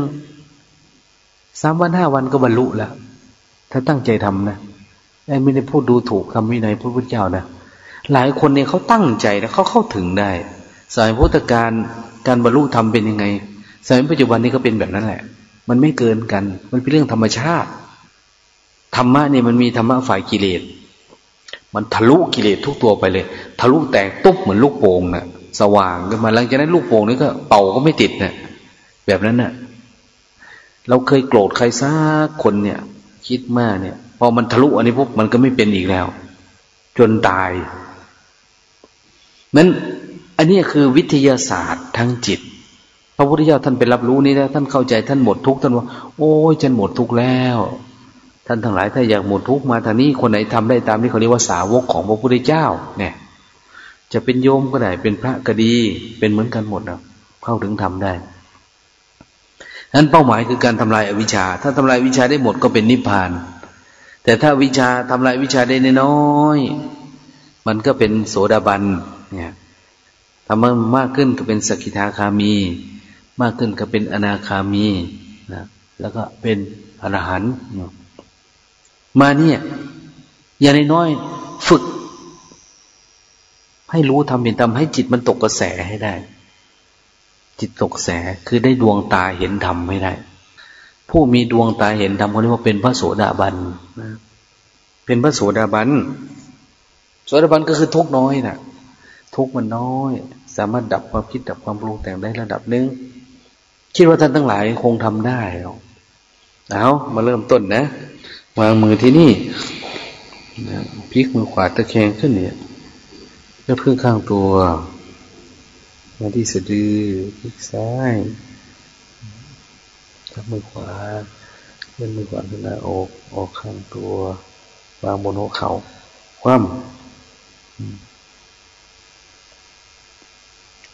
สามวันห้าวันก็บรรลุแล้ว ถ้าตั้งใจทำนะไอ้ไม่ได้พูดดูถูกคำวินัยพระพุทธเจ้านะหลายคนเนี่ยเขาตั้งใจนะเขาเข้าถึงได้ สายพุทธการการบรรลุธรรมเป็นยังไง สายปัจจุบันนี้ก็เป็นแบบนั้นแหละ มันไม่เกินกัน มันเป็นเรื่องธรรมชาติธรรมะเนี่ยมันมีธรรมะฝ่ายกิเลส มันทะลุกิเลสทุกตัวไปเลย ทะลุแตกตุ๊บเหมือนลูกโป่งนะ่ะ สว่างขึ้นมาหลังจากนั้นลูกโป่งนี้ก็เป่าก็ไม่ติดนะ่ะแบบนั้นนะ่ะ เราเคยโกรธใครสักคนเนี่ย คิดมากเนี่ย พอมันทะลุอันนี้ปุ๊บมันก็ไม่เป็นอีกแล้ว จนตายนั้นอันนี้คือวิทยาศาสตร์ทางจิต พระพุทธเจ้าท่านไปรับรู้นี่แล้วท่านเข้าใจท่านหมดทุกท่านว่า โอ้ยฉันหมดทุกแล้ว ท่านทั้งหลายถ้าอยากหมดทุกข์มาทางนี้คนไหนทำได้ตามที่เขาเรียกว่าสาวกของพระพุทธเจ้า เนี่ย จะเป็นโยมก็ได้ เป็นพระก็ดี เป็นเหมือนกันหมดนะเข้าถึงทำได้นั้นเป้าหมายคือการทำลายอวิชชา ถ้าทำลายวิชาได้หมดก็เป็นนิพพาน แต่ถ้าวิชาทำลายวิชาได้น้อยมันก็เป็นโสดาบันเนี่ยทำมันมากขึ้นก็เป็นสกิทาคามี มากขึ้นก็เป็นอนาคามีนะแล้วก็เป็นอรหันต์ มาเนี่ย อย่างน้อยฝึก ให้รู้ทำเป็นทำให้จิตมันตกกระแสให้ได้ จิตตกแสคือได้ดวงตาเห็นธรรมไม่ได้ ผู้มีดวงตาเห็นธรรมเขาเรียกว่าเป็นพระโสดาบันนะเป็นพระโสดาบันโสดาบันก็คือทุกน้อยนะ่ะ ทุกมันน้อย สามารถดับความคิดดับความปรุงแต่งได้ระดับหนึ่งคิดว่าท่านทั้งหลายคงทำได้เอามาเริ่มต้นนะ วางมือที่นี่พลิกมือขวาตะแคงขึ้นเนี่ยแล้วพึ่งข้างตัว มาที่สะดือพลิกซ้ายทับมือขวาเลื่อนมือขวาขึ้นหน้าอกออกข้างตัว วางบนหัวเขา่าคว่ำ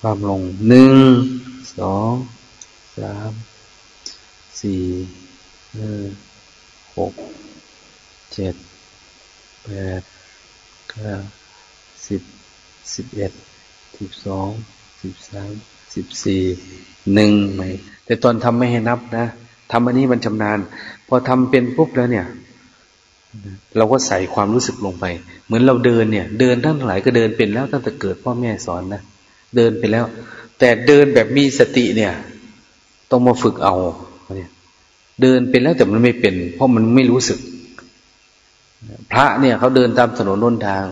ความลงหนึ่งสองสามสี่ห้าหก เจ็ดแปดเก้าสิบสิบเอ็ดสิบสองสิบสามสิบสี่หนึ่งไหมแต่ตอนทำไม่ให้นับนะทำอันนี้มันชำนาญ พอทำเป็นปุ๊บแล้วเนี่ย เราก็ใส่ความรู้สึกลงไป เหมือนเราเดินเนี่ย เดินทั้งหลายก็เดินเป็นแล้วตั้งแต่เกิดพ่อแม่สอนนะเดินไปแล้ว แต่เดินแบบมีสติเนี่ย ต้องมาฝึกเอาเนี่ยเดินเป็นแล้วแต่มันไม่เป็น เพราะมันไม่รู้สึก พระเนี่ยเขาเดินตามถนนน้นทาง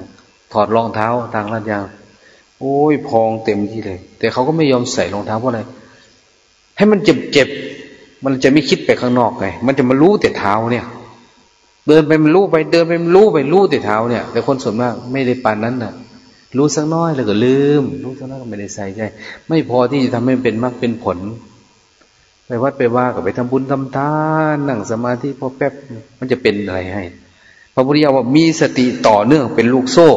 ถอดรองเท้าทางลาดยาง โอ้ยพองเต็มที่เลย แต่เขาก็ไม่ยอมใส่รองเท้าเพราะอะไรให้มันเจ็บเจ็บมันจะไม่คิดไปข้างนอกไง มันจะมารู้แต่เท้าเนี่ย เดินไปมันรู้ไปเดินไปมันรู้ไปรู้แต่เท้าเนี่ย แต่คนส่วนมากไม่ได้ปานนั้นน่ะ รู้สักน้อยแล้วก็ลืม รู้สักน้อยก็ไม่ได้ใส่ใจ ไม่พอที่จะทำให้เป็นมรรคเป็นผล ไปวัดไปว่าก็ไปทำบุญทำทานนั่งสมาธิพอแป๊บมันจะเป็นอะไรให้ ระพุทธเจ้าว่ามีสติต่อเนื่องเป็นลูกโซ่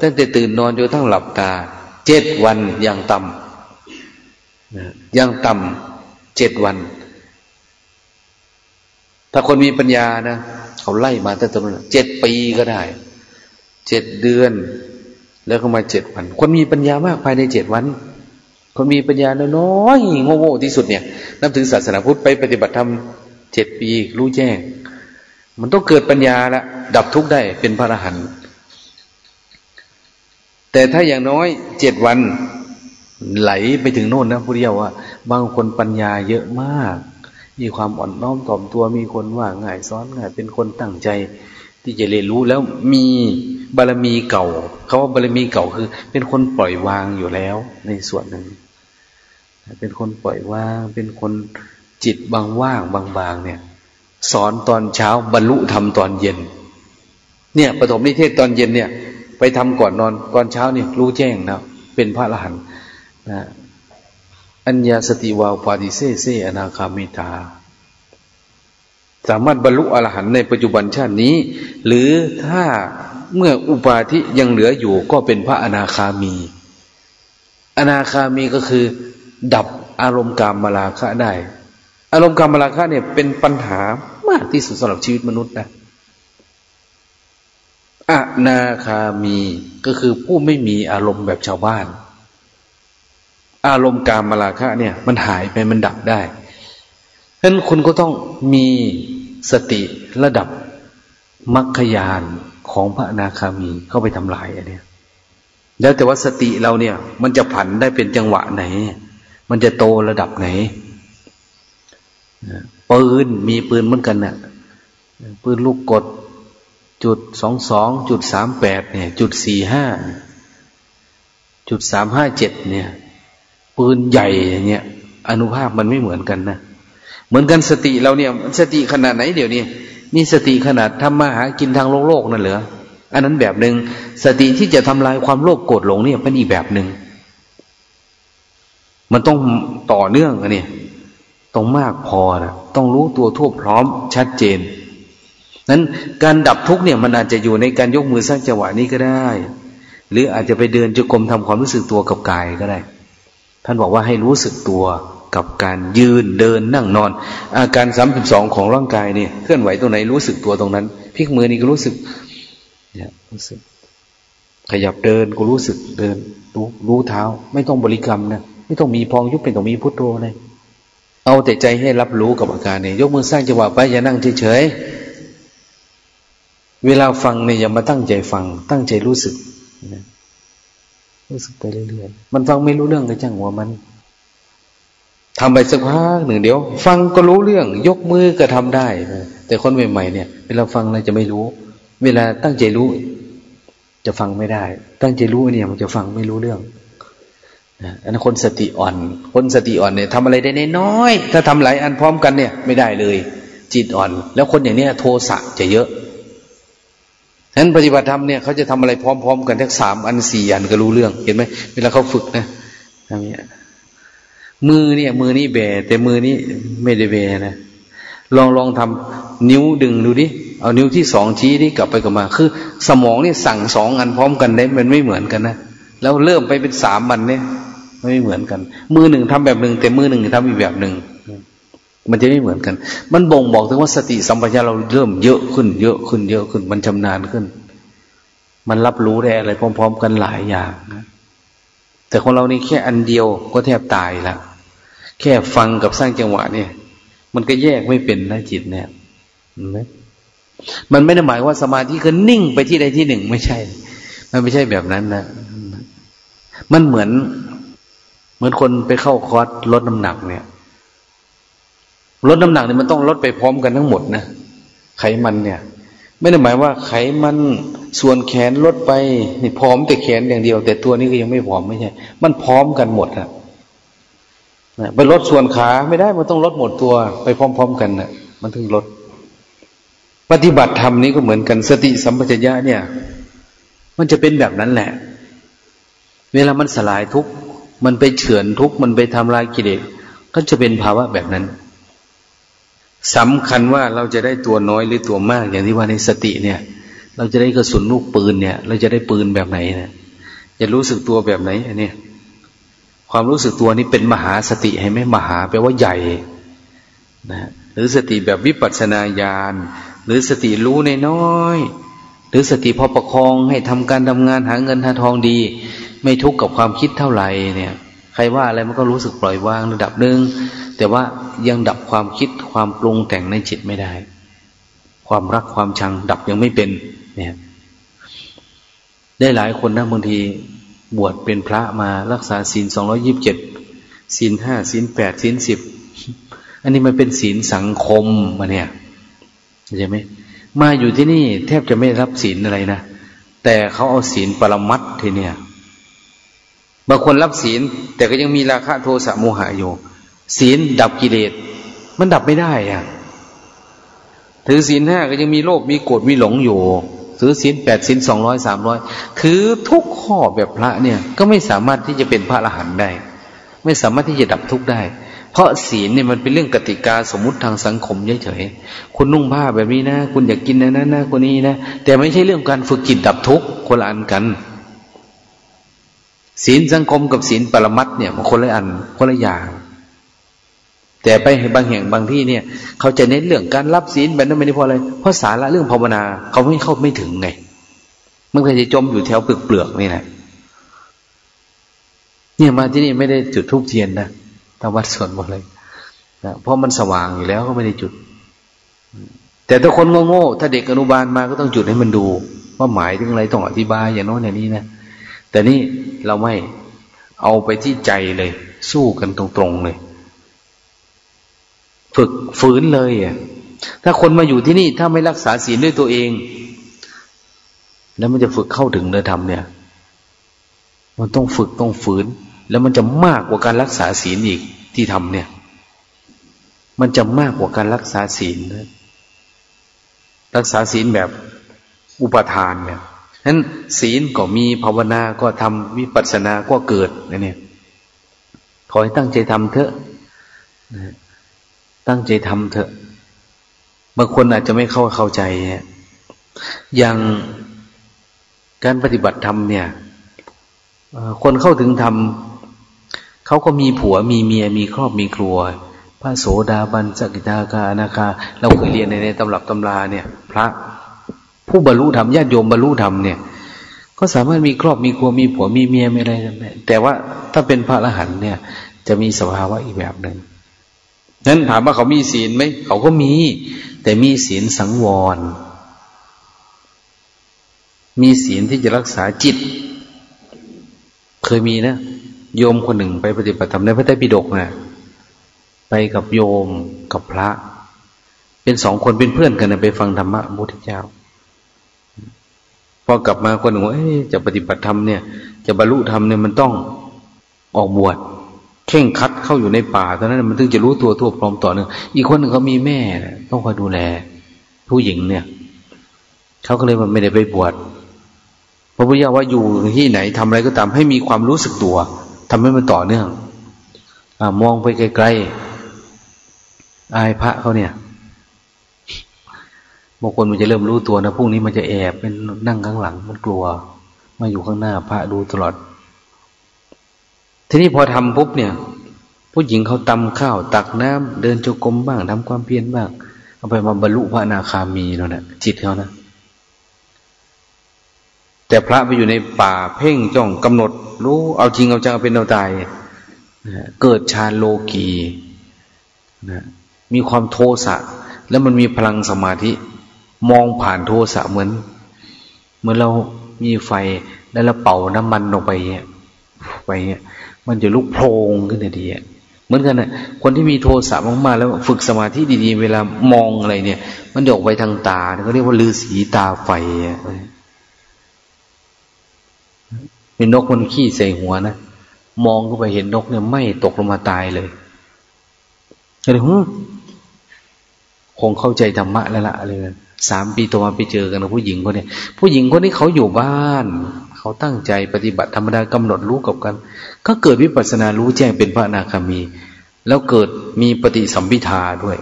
ตั้งแต่ตื่นนอนจนทั้งหลับตาเจ็ดวันอย่างต่ำอย่างต่ำเจ็ดวัน ถ้าคนมีปัญญานะเขาไล่มาตั้งแต่ต้นเจ็ดปีก็ได้เจ็ดเดือน แล้วก็มาเจ็ดวัน คนมีปัญญามากภายในเจ็ดวัน คนมีปัญญาน้อยโง่ๆที่สุดเนี่ยนับถือศาสนาพุทธไปปฏิบัติธรรมเจ็ดปีรู้แจ้ง มันต้องเกิดปัญญาละดับทุกข์ได้เป็นพระอรหันต์แต่ถ้าอย่างน้อยเจ็ดวันไหลไปถึงโน่นนะผู้เดียวว่า บางคนปัญญาเยอะมาก มีความอ่อนน้อมถ่อมตัวมีคนว่าง่ายซ้อนง่ายเป็นคนตั้งใจ ที่จะเรียนรู้แล้วมีบารมีเก่าเขาว่าบารมีเก่าคือ เป็นคนปล่อยวางอยู่แล้ว ในส่วนหนึ่ง เป็นคนปล่อยวาง เป็นคนจิตบางว่างบางๆเนี่ย สอนตอนเช้าบรรลุธรรมตอนเย็น เนี่ยปฐมนิเทศตอนเย็นเนี่ย ไปทำก่อนนอนก่อนเช้านี่รู้แจ้งนะเป็นพระอรหันต์นะอัญญาสติวาวปาติเซเซอนาคามิตา สามารถบรรลุอรหันต์ในปัจจุบันชาตินี้ หรือถ้าเมื่ออุปาทิยังเหลืออยู่ก็เป็นพระอนาคามี อนาคามีก็คือ ดับอารมณ์กามมาลาคะได้ อารมณ์กามมาลาคะเนี่ยเป็นปัญหา มากที่สุดสำหรับชีวิตมนุษย์นะอนาคามีก็คือผู้ไม่มีอารมณ์แบบชาวบ้าน อารมณ์กามมาลาคะเนี่ย มันหายไปมันดับได้ฉะนั้นคุณก็ต้องมีสติระดับมรรคยานของพระอนาคามีเข้าไปทำลายอันนี้แล้วแต่ว่าสติเราเนี่ย มันจะผันได้เป็นจังหวะไหน มันจะโตระดับไหน ปืนมีปืนเหมือนกันนะ่ะปืนลูกกดจุดสองสองจุดสามแปดเนี่ย จุดสี่ห้าจุดสามห้าเจ็ดเนี่ย ปืนใหญ่เงี้ยอนุภาพมันไม่เหมือนกันนะเหมือนกันสติเราเนี่ย สติขนาดไหนเดี๋ยวนี้นี่สติขนาดทำมาหากินทางโลกโลกนั่นเหรออันนั้นแบบหนึ่งสติที่จะทำลายความโลภโกรธหลงเนี่ยเป็นอีกแบบหนึ่งมันต้องต่อเนื่องอันนี้ ต้องมากพอนะต้องรู้ตัวทั่วพร้อมชัดเจน นั้นการดับทุกเนี่ยมันอาจจะอยู่ในการยกมือสร้างจังหวะนี้ก็ได้ หรืออาจจะไปเดินจุกรมทำความรู้สึกตัวกับกายก็ได้ ท่านบอกว่าให้รู้สึกตัวกับการยืนเดินนั่งนอน อาการสามสิบสองของร่างกายเนี่ยเคลื่อนไหวตรงไหนรู้สึกตัวตรงนั้นพลิกมือนี่ก็รู้สึกเนี่ยรู้สึก ขยับเดินก็รู้สึกเดินรู้รู้เท้า ไม่ต้องบริกรรมนะไม่ต้องมีพองยุบเป็นต้องมีพุทโธเลย เอาแต่ใจให้รับรู้กับอาการเนี่ยยกมือสร้างจังหวะไปอย่านั่งเฉยๆเวลาฟังเนี่ยอย่ามาตั้งใจฟัง ตั้งใจรู้สึกนะรู้สึกไปเรื่อยๆมันฟังไม่รู้เรื่องก็จังหัวมันทำไปสักพักหนึ่งเดี๋ยว ฟังก็รู้เรื่อง ยกมือก็ทำได้แต่คนใหม่ๆเนี่ย เวลาฟังเราจะไม่รู้ เวลาตั้งใจรู้ จะฟังไม่ได้ ตั้งใจรู้เนี่ยมันจะฟังไม่รู้เรื่อง อันคนสติอ่อน คนสติอ่อนเนี่ยทำอะไรได้น้อยถ้าทำหลายอันพร้อมกันเนี่ย ไม่ได้เลย จิตอ่อน แล้วคนอย่างนี้โทสะจะเยอะฉะนั้นปฏิบัติธรรมเนี่ยเขาจะทำอะไรพร้อม ๆ กันทั้งสามอันสี่อันก็รู้เรื่อง เห็นไหมเวลาเขาฝึกนะอย่างเงี้ยมือเนี่ย มือนี้แบแต่มือนี้ไม่ได้แบนะลองลองทำนิ้วดึงดูดิเอานิ้วที่สองชี้นี่กลับไปกลับมา คือ สมองนี่สั่งสองอันพร้อมกันได้มันไม่เหมือนกันนะแล้วเริ่มไปเป็นสามมันเนี่ย ไม่เหมือนกัน มือหนึ่งทำแบบหนึ่งแต่มือหนึ่งทำอีกแบบหนึ่งมันจะไม่เหมือนกัน มันบ่งบอกถึงว่าสติสัมปชัญญะเราเริ่มเยอะขึ้น เยอะขึ้น เยอะขึ้น มันชำนาญขึ้น มันรับรู้ได้อะไรพร้อม ๆ กันหลายอย่างนะแต่ของเรานี่แค่อันเดียวก็แทบตายละแค่ฟังกับสร้างจังหวะเนี่ย มันก็แยกไม่เป็นนะจิตเนี่ยไหมมันไม่ได้หมายว่าสมาธิคือนิ่งไปที่ใดที่หนึ่งไม่ใช่ มันไม่ใช่แบบนั้นนะมันเหมือน เหมือนคนไปเข้าคอร์สลดน้ำหนักเนี่ยลดน้ำหนักเนี่ยมันต้องลดไปพร้อมกันทั้งหมดนะไขมันเนี่ย ไม่ได้หมายว่าไขมันส่วนแขนลดไปนี่พร้อมแต่แขนอย่างเดียว แต่ตัวนี้ก็ยังไม่พร้อมไม่ใช่ มันพร้อมกันหมดอะไปลดส่วนขาไม่ได้มันต้องลดหมดตัวไปพร้อม ๆ กันนะ่ะ มันถึงลด ปฏิบัติธรรมนี้ก็เหมือนกันสติสัมปชัญญะเนี่ย มันจะเป็นแบบนั้นแหละ เวลามันสลายทุก มันไปเฉือนทุกมันไปทำลายกิเลสก็จะเป็นภาวะแบบนั้นสำคัญว่าเราจะได้ตัวน้อยหรือตัวมากอย่างที่ว่าในสติเนี่ย เราจะได้กระสุนลูกปืนเนี่ย เราจะได้ปืนแบบไหนนะจะรู้สึกตัวแบบไหนอันนี้ความรู้สึกตัวนี้เป็นมหาสติให้ไหมมหาแปลว่าใหญ่นะหรือสติแบบวิปัสสนาญาณหรือสติรู้ในน้อย หรือสติพอประคองให้ทำการทำงานหาเงินหาทองดี ไม่ทุกข์กับความคิดเท่าไหร่เนี่ย ใครว่าอะไรมันก็รู้สึกปล่อยวางระดับหนึ่งแต่ว่ายังดับความคิดความปรุงแต่งในจิตไม่ได้ ความรักความชังดับยังไม่เป็น เนี่ย ได้หลายคนนะบางทีบวชเป็นพระมารักษาศีลสองร้อยิบเจ็ดศีลห้าศีลแปดศีลสิบอันนี้มันเป็นศีลสังคมมาเนี่ยใช่ไหมมาอยู่ที่นี่แทบจะไม่รับศีลอะไรนะแต่เขาเอาศีลปรมัตทีเนี่ย บางคนรับศีล แต่ก็ยังมีราคะโทสะโมหะอยู่ศีลดับกิเลสมันดับไม่ได้อะถือศีลห้าก็ยังมีโลภมีโกรธมีหลงอยู่ ถือศีลแปดศีลสองร้อยสามร้อยถือทุกข้อแบบพระเนี่ย ก็ไม่สามารถที่จะเป็นพระอรหันต์ได้ ไม่สามารถที่จะดับทุกข์ได้ เพราะศีลเนี่ยมันเป็นเรื่องกติกาสมมุติทางสังคมเฉยๆคุณนุ่งผ้าแบบนี้นะ คุณอยากกินนะนะนะคนนี้นะแต่ไม่ใช่เรื่องการฝึกจิตดับทุกข์คนละอันกัน ศีลสังคมกับศีลปรมัตเนี่ยมันคนละอันคนละอย่าง แต่ไปบางแห่งบางที่เนี่ย เขาจะเน้นเรื่องการรับศีลแบบนั้นไม่ได้เพราะอะไรเพราะสาระเรื่องภาวนาเขาไม่เข้าไม่ถึงไงมันก็จะจมอยู่แถวเปลือกเปลือกนี่แหละเนี่ยมาที่นี่ไม่ได้จุดทูบเทียนนะตาวัดสวนหมดเลยนะเพราะมันสว่างอยู่แล้วก็ไม่ได้จุด แต่ถ้าคนโง่ๆถ้าเด็กอนุบาลมาก็ต้องจุดให้มันดู ว่าหมายถึงอะไรต้องอธิบายอย่างโน้นอย่างนี้นะ แต่นี่เราไม่เอาไปที่ใจเลย สู้กันตรงๆเลย ฝึกฝืนเลยอะถ้าคนมาอยู่ที่นี่ ถ้าไม่รักษาศีลด้วยตัวเอง แล้วมันจะฝึกเข้าถึงเนื้อธรรมเนี่ย มันต้องฝึกต้องฝืน แล้วมันจะมากกว่าการรักษาศีลอีกที่ทำเนี่ย มันจะมากกว่าการรักษาศีลนะรักษาศีลแบบอุปทานเนี่ย นั้นศีลก็มีภาวนาก็ทำวิปัสสนาก็เกิดนะเนี่ยขอให้ตั้งใจทำเถอะตั้งใจทำเถอะ บางคนอาจจะไม่เข้าเข้าใจอย่างการปฏิบัติธรรมเนี่ยคนเข้าถึงธรรมเขาก็มีผัวมีเมียมีครอบมีครัวพระโสดาบันสกิทาคานาคาเราเคยเรียนในในตำรับตำราเนี่ย พระ ผู้บรรลุธรรมญาติโยมบรรลุธรรมเนี่ย ก็สามารถมีครอบมีครัวมีผัวมีเมียไม่อะไรแต่ว่าถ้าเป็นพระอรหันต์เนี่ย จะมีสภาวะอีกแบบหนึ่งนั้นถามว่าเขามีศีลไหมเขาก็มี แต่มีศีลสังวร มีศีลที่จะรักษาจิต เคยมีนะโยมคนหนึ่งไปปฏิบัติธรรมในพระไตรปิฎกนะไปกับโยมกับพระ เป็นสองคนเป็นเพื่อนกันนะไปฟังธรรมะพระพุทธเจ้า อกลับมาคนหนึ่งว่าจะปฏิบัติธรรมเนี่ย จะบรรลุธรรมเนี่ยมันต้องออกบวชเข่งคัดเข้าอยู่ในป่าตอนนั้นมันถึงจะรู้ตัวทั่วพร้อมต่อเนื่องอีกคนหนึ่งเขามีแม่ต้องคอยดูแล ผู้หญิงเนี่ยเขาก็เลยมันไม่ได้ไปบวชพระพุทธเจ้าว่าอยู่ที่ไหนทำอะไรก็ตาม ให้มีความรู้สึกตัวทำให้มันต่อเนื่องอมองไปไกลๆอายพระเขาเนี่ย บางคนมันจะเริ่มรู้ตัวนะพรุ่งนี้มันจะแอบเป็นนั่งข้างหลัง มันกลัว มาอยู่ข้างหน้าพระดูตลอด ทีนี้พอทำปุ๊บเนี่ย ผู้หญิงเขาตำข้าว ตักน้ำเดินจงกรมบ้างทำความเพียรบ้างเอาไปมาบรรลุพระนาคามีแล้วนะจิตเขานะแต่พระไปอยู่ในป่าเพ่งจ้องกำหนด รู้เอาจริงเอาจังเป็นเอาตายเกิดฌานโลกีนะมีความโทสะ แล้วมันมีพลังสมาธิ มองผ่านโทสะเหมือน เหมือนเรามีไฟแล้วเราเป่าน้ำมันลงไปเนี่ยไปเนี่ยมันจะลุกโพลงขึ้นทันทีเหมือนกันนะคนที่มีโทสะมากๆแล้วฝึกสมาธิดีๆ เวลามองอะไรเนี่ย มันจะออกไปทางตาเขาเรียกว่าลือสีตาไฟเป็นนกมันขี้ใส่หัวนะมองเข้าไปเห็นนกเนี่ยไม่ตกลงมาตายเลยก็เลยคงเข้าใจธรรมะแล้วละเลย สามปีต่อมาไปเจอกันผู้หญิงคนนี้ผู้หญิงคนนี้เขาอยู่บ้าน เขาตั้งใจปฏิบัติธรรมดากำหนดรู้กับกัน ก็เกิดวิปัสสนารู้แจ้งเป็นพระอนาคามี แล้วเกิดมีปฏิสัมพิทาด้วย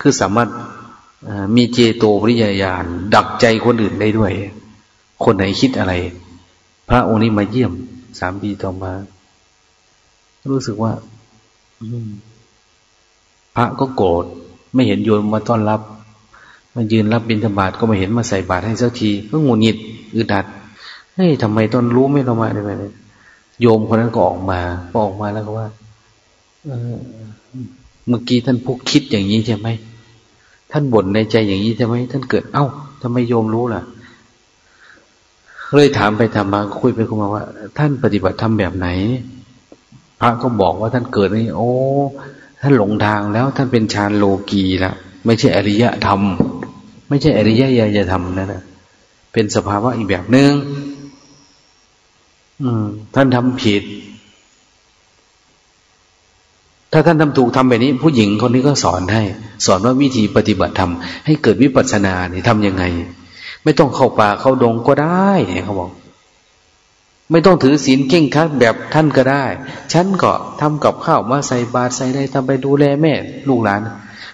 คือสามารถมีเจโตปริยญาณดักใจคนอื่นได้ด้วย คนไหนคิดอะไร พระองค์นี้มาเยี่ยมสามปีต่อมา รู้สึกว่าพระก็โกรธไม่เห็นโยมมาต้อนรับ มายืนรับบิณฑบาตก็ไม่เห็นมาใส่บาตรให้สักทีก็งุนงิดอึดอัดเฮ้ยทำไมตอนรู้ไม่ละมาได้ไหมโยมคนนั้นก็ออกมาพอออกมาแล้วก็ว่าเออเมื่อกี้ท่านพูดคิดอย่างนี้ใช่ไหมท่านบ่นในใจอย่างนี้ใช่ไหมท่านเกิดเอ้าทำไมโยมรู้ล่ะเลยถามไปถามมาคุยไปคุยมาว่า ท่านปฏิบัติทำแบบไหน พระก็บอกว่าท่านเกิดนี่โอ้ท่านหลงทางแล้วท่านเป็นฌานโลกีแล้วไม่ใช่อริยธรรม ไม่ใช่อริยญาณธรรมนั่นนะเป็นสภาวะอีกแบบหนึง่งท่านทำผิด ถ้าท่านทำถูกทำแบบนี้ ผู้หญิงคนนี้ก็สอนให้ สอนว่าวิธีปฏิบัติธรรมให้เกิดวิปัสสนาเนี่ยทำยังไง ไม่ต้องเข้าป่าเข้าดงก็ได้เขาบอก ไม่ต้องถือศีลเก่งคัดแบบท่านก็ได้ ฉันก็ทำกับข้าวมาใส่บาตรใส่ได้ทำไปดูแลแม่ ลูกหลาน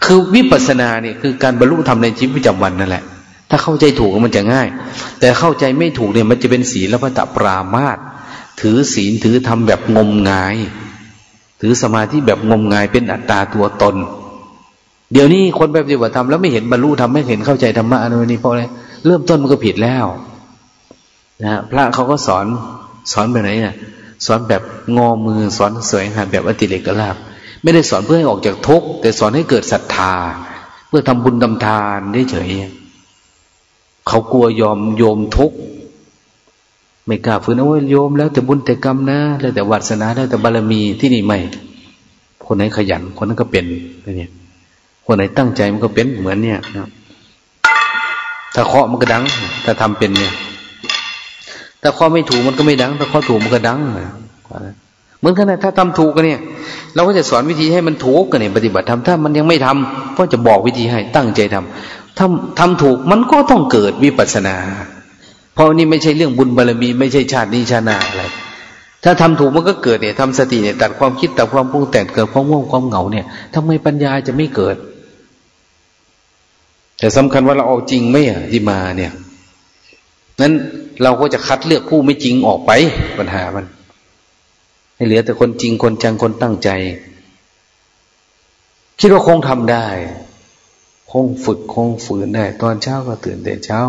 คือวิปัสสนาเนี่ยคือการบรรลุธรรมในชีวิตประจำวันนั่นแหละ ถ้าเข้าใจถูกมันจะง่าย แต่เข้าใจไม่ถูกเนี่ยมันจะเป็นศีลและพระตปรามาตถือศีลถือธรรมแบบงมงาย ถือสมาธิแบบงมงายเป็นอัตตาตัวตน เดี๋ยวนี้คนไปปฏิบัติธรรมแล้วไม่เห็นบรรลุธรรมไม่เห็นเข้าใจธรรมะอะไรนี้เพราะอะไรเริ่มต้นมันก็ผิดแล้วนะพระเขาก็สอนสอนแบบไหนเนี่ยสอนแบบงอมือสอนสวยงามแบบอติเลกลาบ ไม่ได้สอนเพื่อให้ออกจากทุกข์แต่สอนให้เกิดศรัทธา เพื่อทำบุญทำทานได้เฉยเขากลัวยอมโยมทุกข์ไม่กล้าฝืนโอ้ยโยมแล้วแต่บุญแต่กรรมนะแล้วแต่วัสนาแล้วแต่บารมีที่นี่ไม่ คนไหนขยัน คนนั้นก็เป็นเนี่ยคนไหนตั้งใจมันก็เป็นเหมือนเนี่ยนะถ้าเคาะมันก็ดัง ถ้าทำเป็นเนี่ย ถ้าเคาะไม่ถูกมันก็ไม่ดัง ถ้าเคาะถูกมันก็ดังเห มือนกันนะถ้าทำถูกกันเนี่ย เราก็จะสอนวิธีให้มันถูกกันเนี่ยปฏิบัติทำถ้ามันยังไม่ทำก็จะบอกวิธีให้ตั้งใจทำทำทำถูกมันก็ต้องเกิดวิปัสสนา เพราะนี่ไม่ใช่เรื่องบุญบารมีไม่ใช่ชาตินี้ชาติหน้าอะไรถ้าทำถูกมันก็เกิดเนี่ยทำสติเนี่ยตัดความคิดตัดความปรุงแต่งเกิดความง่วงความเหงาเนี่ยทำไมปัญญาจะไม่เกิด แต่สำคัญว่าเราเอาจริงไหมอะที่มาเนี่ยนั้นเราก็จะคัดเลือกผู้ไม่จริงออกไปปัญหามัน ให้เหลือแต่คนจริงคนจังคนตั้งใจ คิดว่าคงทำได้ คงฝึกคงฝืนได้ ตอนเช้าก็ตื่นแต่เช้า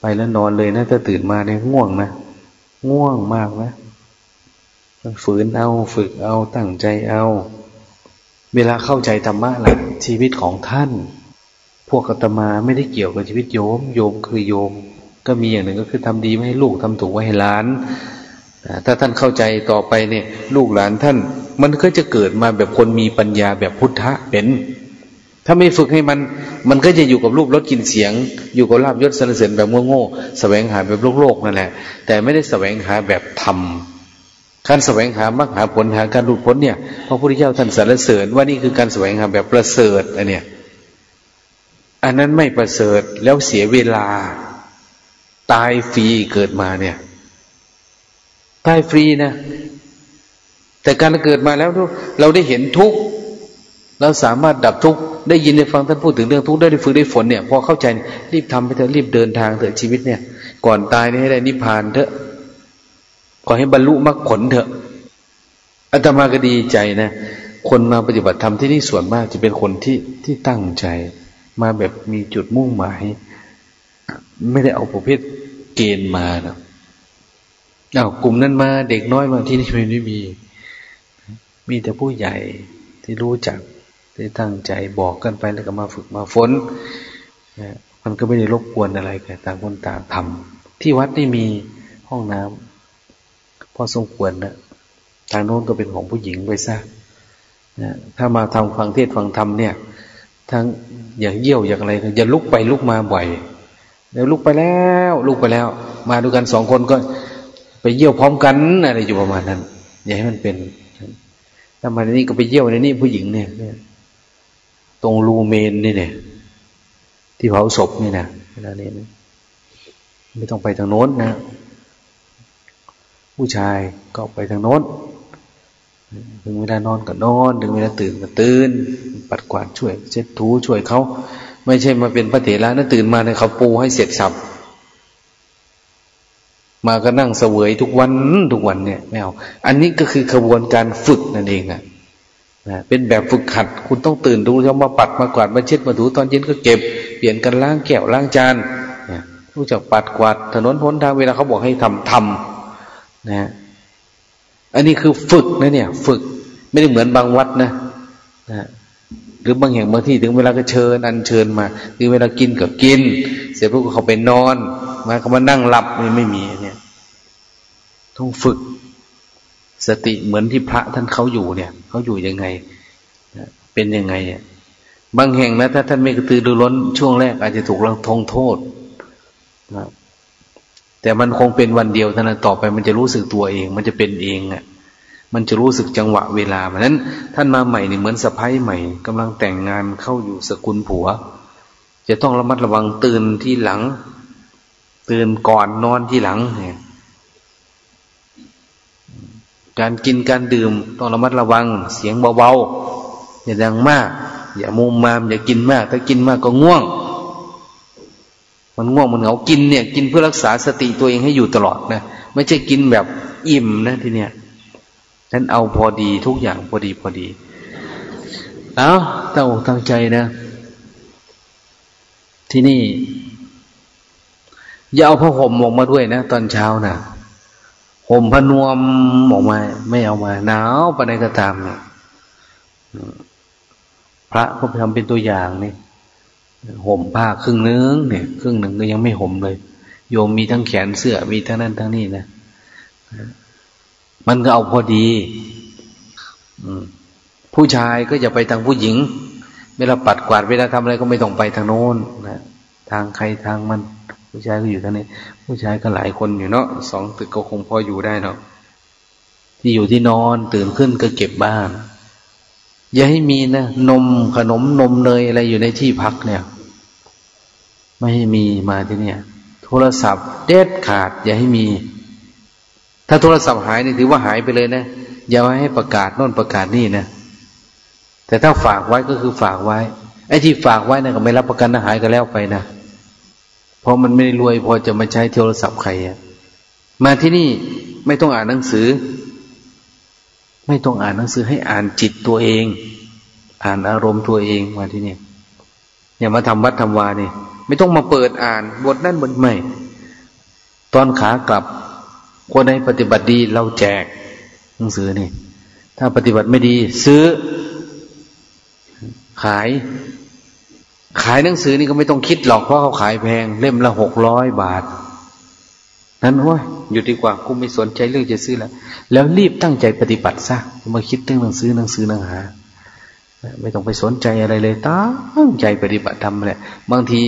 ไปแล้วนอนเลยนะถ้าตื่นมาเนี่ยง่วงนะง่วงมากนะฝืนเอาฝึกเอาตั้งใจเอา เวลาเข้าใจธรรมะหลักชีวิตของท่าน พวกอาตมาไม่ได้เกี่ยวกับชีวิตโยม โยมคือโยม ก็มีอย่างหนึ่งก็คือทำดีไม่ให้ลูกทำถูกไว้ให้หลาน ถ้าท่านเข้าใจต่อไปเนี่ย ลูกหลานท่าน มันก็จะเกิดมาแบบคนมีปัญญาแบบพุทธะเป็น ถ้าไม่ฝึกให้มัน มันก็จะอยู่กับรูปรสกลิ่นเสียง อยู่กับลาบยศสรรเสริญแบบโง่ๆแสวงหาแบบโลกโลกนั่นแหละ แต่ไม่ได้แสวงหาแบบธรรมการแสวงหามรรคหาผลหาการหลุดพ้นเนี่ยพระพุทธเจ้าท่านสรรเสริญว่านี่คือการแสวงหาแบบประเสริฐอันเนี้ยอันนั้นไม่ประเสริฐแล้วเสียเวลา ตายฟรีเกิดมาเนี่ย ตายฟรีนะ แต่การเกิดมาแล้วเราได้เห็นทุกเราสามารถดับทุกข์ได้ยินได้ฟังท่านพูดถึงเรื่องทุกข์ได้ฝึกได้ฝนเนี่ยพอเข้าใจรีบทำไปเถอะรีบเดินทางเถอะชีวิตเนี่ย ก่อนตายนี่ให้ได้นิพพานเถอะขอให้บรรลุมรรคผลเถอะอาตมาก็ดีใจนะคนมาปฏิบัติธรรมที่นี่ส่วนมากจะเป็นคนที่ที่ตั้งใจ มาแบบมีจุดมุ่งหมาย ไม่ได้เอาประเภทเกณฑ์มานะ เอากลุ่มนั้นมา เด็กน้อยมาที่นี่ไม่มี มีแต่ผู้ใหญ่ที่รู้จักได้ตั้งใจบอกกันไปแล้วก็มาฝึกมาฝนนะมันก็ไม่ได้รบกวนอะไรกันต่างคนต่างทำที่วัดนี่มีห้องน้ำพอสมควรนะทางโน้นก็เป็นของผู้หญิงไปซะนะถ้ามาทำฟังเทศฟังธรรมเนี่ย ทั้งอย่างเยี่ยวอย่างอะไรอย่าลุกไปลุกมาบ่อยเดี๋ยวลุกไปแล้ว ลุกไปแล้ว มาดูกันสองคนก็ ไปเยี่ยวพร้อมกันอะไรอยู่ประมาณนั้น อย่าให้มันเป็นถ้ามาในนี้ก็ไปเยี่ยวในนี้ผู้หญิงเนี่ยตรงรูเมนนี่เนี่ย ที่เผาศพนี่นะเวลานี้ไม่ต้องไปทางโน้นนะ ผู้ชายก็ไปทางโน้นถึงเวลานอนก็นอน ถึงเวลาตื่นก็ตื่น ปัดกวาดช่วยเช็ดถูช่วยเขา ไม่ใช่มาเป็นพระเถระนะตื่นมาเนี่ยเขาปูให้เสร็จสับ มาก็นั่งเสวยทุกวันทุกวันเนี่ยไม่เอาอันนี้ก็คือขบวนการฝึกนั่นเองอะนะเป็นแบบฝึกหัด คุณต้องตื่นดูจะมาปัดมากวาดมาเช็ดมาถูตอนเย็นก็เก็บ เปลี่ยนกันล้างแก้วล้างจานนะรู้จักปัดกวาดถนนหนทางเวลาเขาบอกให้ทำทำนะอันนี้คือฝึกนะเนี่ย ฝึกไม่ได้เหมือนบางวัดนะนะหรือบางแห่งบางที่ถึงเวลาก็เชิญอันเชิญมาถึงเวลากินก็กิน เสร็จพวกเขาไปนอน มาเขามานั่งหลับนี่ไม่มีเนี่ย ต้องฝึกสติเหมือนที่พระท่านเขาอยู่เนี่ยเขาอยู่ยังไงเป็นยังไงบางแห่งนะถ้าท่านไม่กระตือรือร้นช่วงแรกอาจจะถูกลังทงโทษนะแต่มันคงเป็นวันเดียวเท่านั้นต่อไปมันจะรู้สึกตัวเอง มันจะเป็นเองอะ มันจะรู้สึกจังหวะเวลาเพราะนั้น ท่านมาใหม่นี่เหมือนสะพ้ายใหม่กำลังแต่งงานเข้าอยู่สกุลผัว จะต้องระมัดระวังตื่นที่หลัง ตื่นก่อนนอนที่หลังเนี่ยการกินการดื่มต้องระมัดระวัง เสียงเบาๆอย่าดังมาก อย่ามุมมาม อย่ากินมาก ถ้ากินมากก็ง่วง มันง่วงมันเหงากินเนี่ย กินเพื่อรักษาสติตัวเองให้อยู่ตลอดนะไม่ใช่กินแบบอิ่มนะทีเนี้ยนั้นเอาพอดีทุกอย่างพอดีพอดีเอาตั้งอกตั้งใจนะ ที่นี่ อย่าเอาผ้าห่มออกมาด้วยนะ ตอนเช้านะห่มพนวมออกมา ไม่เอามาหนาวปานใดก็ตามเนี่ยพระก็ทำเป็นตัวอย่างนี่ห่มผ้าครึ่งนึงเนี่ย ครึ่งหนึ่งก็ยังไม่ห่มเลย โยมมีทั้งแขนเสื้อมีทั้งนั้นทั้งนี้นะมันก็เอาพอดีผู้ชายก็จะไปทางผู้หญิง เวลาปัดกวาดเวลาทำอะไรก็ไม่ต้องไปทางโน้นนะทางใครทางมัน ผู้ชายก็อยู่ทางนี้ ผู้ชายก็หลายคนอยู่เนาะสองตึกก็คงพออยู่ได้เนาะที่อยู่ที่นอนตื่นขึ้นก็เก็บบ้านอย่าให้มีนะนมขนมนมเนยอะไรอยู่ในที่พักเนี่ย ไม่ให้มีมาที่เนี่ย โทรศัพท์เด็ดขาด อย่าให้มี ถ้าโทรศัพท์หายนี่ถือว่าหายไปเลยนะอย่าให้ประกาศโน่นประกาศนี่นะแต่ถ้าฝากไว้ก็คือฝากไว้ไอ้ที่ฝากไว้นะ่ก็ไม่รับประกันนะหายก็แล้วไปนะ เพราะมันไม่ได้รวยพอจะมาใช้โทรศัพท์ใครอะมาที่นี่ไม่ต้องอ่านหนังสือ ไม่ต้องอ่านหนังสือให้อ่านจิตตัวเอง อ่านอารมณ์ตัวเองมาที่นี่อย่ามาทำวัดทำวานี่ไม่ต้องมาเปิดอ่านบทนั่นบทใหม่ ตอนขากลับคนใดปฏิบัติดีเราแจกหนังสือนี่ ถ้าปฏิบัติไม่ดี ซื้อ ขาย ขายหนังสือนี่ก็ไม่ต้องคิดหรอกเพราะเขาขายแพง เล่มละหกร้อยบาท นั้นโอ้ยอยู่ดีกว่ากูไม่สนใจเรื่องจะซื้อแล้ว แล้วรีบตั้งใจปฏิบัติซะมาคิดเรื่องหนังสือหนังสือหนังหาไม่ต้องไปสนใจอะไรเลยตั้งใจปฏิบัติทำแหละบางที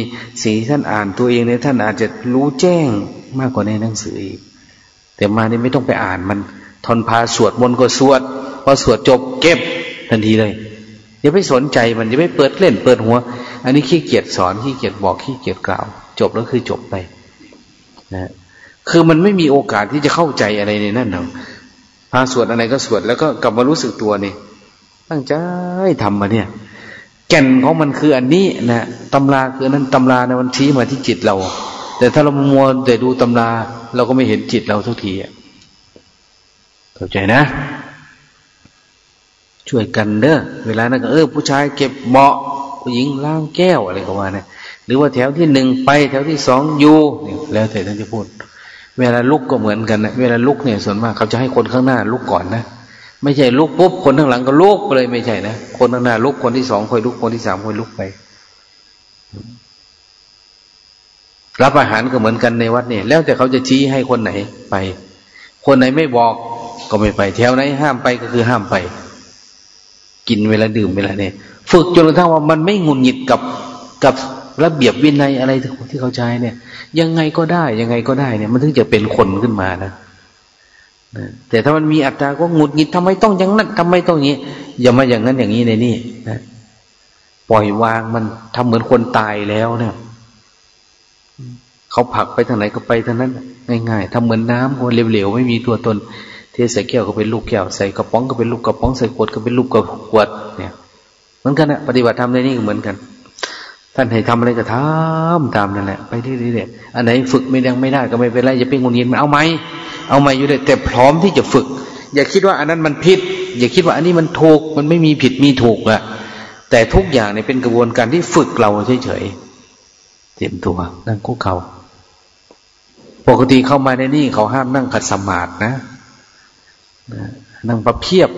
สีท่านอ่านตัวเองเนี่ยท่านอาจจะรู้แจ้งมากกว่าในหนังสืออีก แต่มานี่ไม่ต้องไปอ่านมันทนพาสวดมนต์ก็สวดพอสวดจบเก็บทันทีเลยอย่าไปสนใจมันอย่าไปเปิดเล่นเปิดหัว อันนี้ขี้เกียจสอนขี้เกียจบอกขี้เกียจกล่าว จบแล้วคือจบไปนะคือมันไม่มีโอกาสที่จะเข้าใจอะไรในนั่นหรอกพาสวดอะไรก็สวดแล้วก็กลับมารู้สึกตัวนี่ตั้งใจทำมาเนี่ย แก่นของมันคืออันนี้นะตำราคือนั้นตำราในวันชี้มาที่จิตเรา แต่ถ้าเรามัวแต่ดูตำรา เราก็ไม่เห็นจิตเราทุกทีเข้าใจนะ ช่วยกันเด้อเวลานั้นก็เออ ผู้ชายเก็บเบาะ ผู้หญิงล้างแก้วอะไรก็ว่านะหรือว่าแถวที่หนึ่งไป แถวที่สองอยู่เนี่ยแล้วแต่ท่านจะพูด เวลาลุกก็เหมือนกันนะเวลาลุกเนี่ยส่วนมากเขาจะให้คนข้างหน้าลุกก่อนนะไม่ใช่ลุกปุ๊บคนข้างหลังก็ลุกไปเลยไม่ใช่นะคนข้างหน้าลุกคนที่สองค่อยลุกคนที่สามค่อยลุกไป รับอาหารก็เหมือนกันในวัดเนี่ย แล้วแต่เขาจะชี้ให้คนไหนไป คนไหนไม่บอกก็ไม่ไป แถวไหนห้ามไปก็คือห้ามไป กินเวลาดื่มเวลาเนี่ย ฝึกจนกระทั่งว่ามันไม่งุนหงิดกับกับระเบียบวินัยอะไรที่เขาใช้เนี่ย ยังไงก็ได้ ยังไงก็ได้เนี่ย มันถึงจะเป็นคนขึ้นมานะแต่ถ้ามันมีอัตราก็งุดหงิดทำไมต้องอย่างนั้นทำไมต้องอย่างนี้ อย่ามาอย่างนั้นอย่างนี้ในนี่นะปล่อยวางมันทำเหมือนคนตายแล้วเนี่ยเขาผลักไปทางไหนก็ไปทางนั้น ง่ายๆทำเหมือนน้ำคนเหลวๆไม่มีตัวตน เทใส่แก้วก็เป็นลูกแก้วใส่กระป๋องก็เป็นลูกกระป๋องใส่ขวดก็เป็นลูกกระขวดเนี่ย เหมือนกันนะปฏิบัติธรรมในนี้ก็เหมือนกัน ท่านให้ทำอะไรก็ทำตามนั่นแหละ ไปเรื่อยๆอันไหนฝึกไม่ยังไม่ได้ก็ไม่เป็นไรอย่าไปงุนงิดมาเอาไหมเอาไหมอยู่เลยแต่พร้อมที่จะฝึก อย่าคิดว่าอันนั้นมันผิด อย่าคิดว่าอันนี้มันถูก มันไม่มีผิดมีถูกอะแต่ทุกอย่างเนี่ยเป็นกระบวนการที่ฝึกเราเฉยๆเตรียมตัวนั่งคุกเขา่าปกติเข้ามาในนี่เขาห้ามนั่งขัดสมาธินะนั่งประเพียบ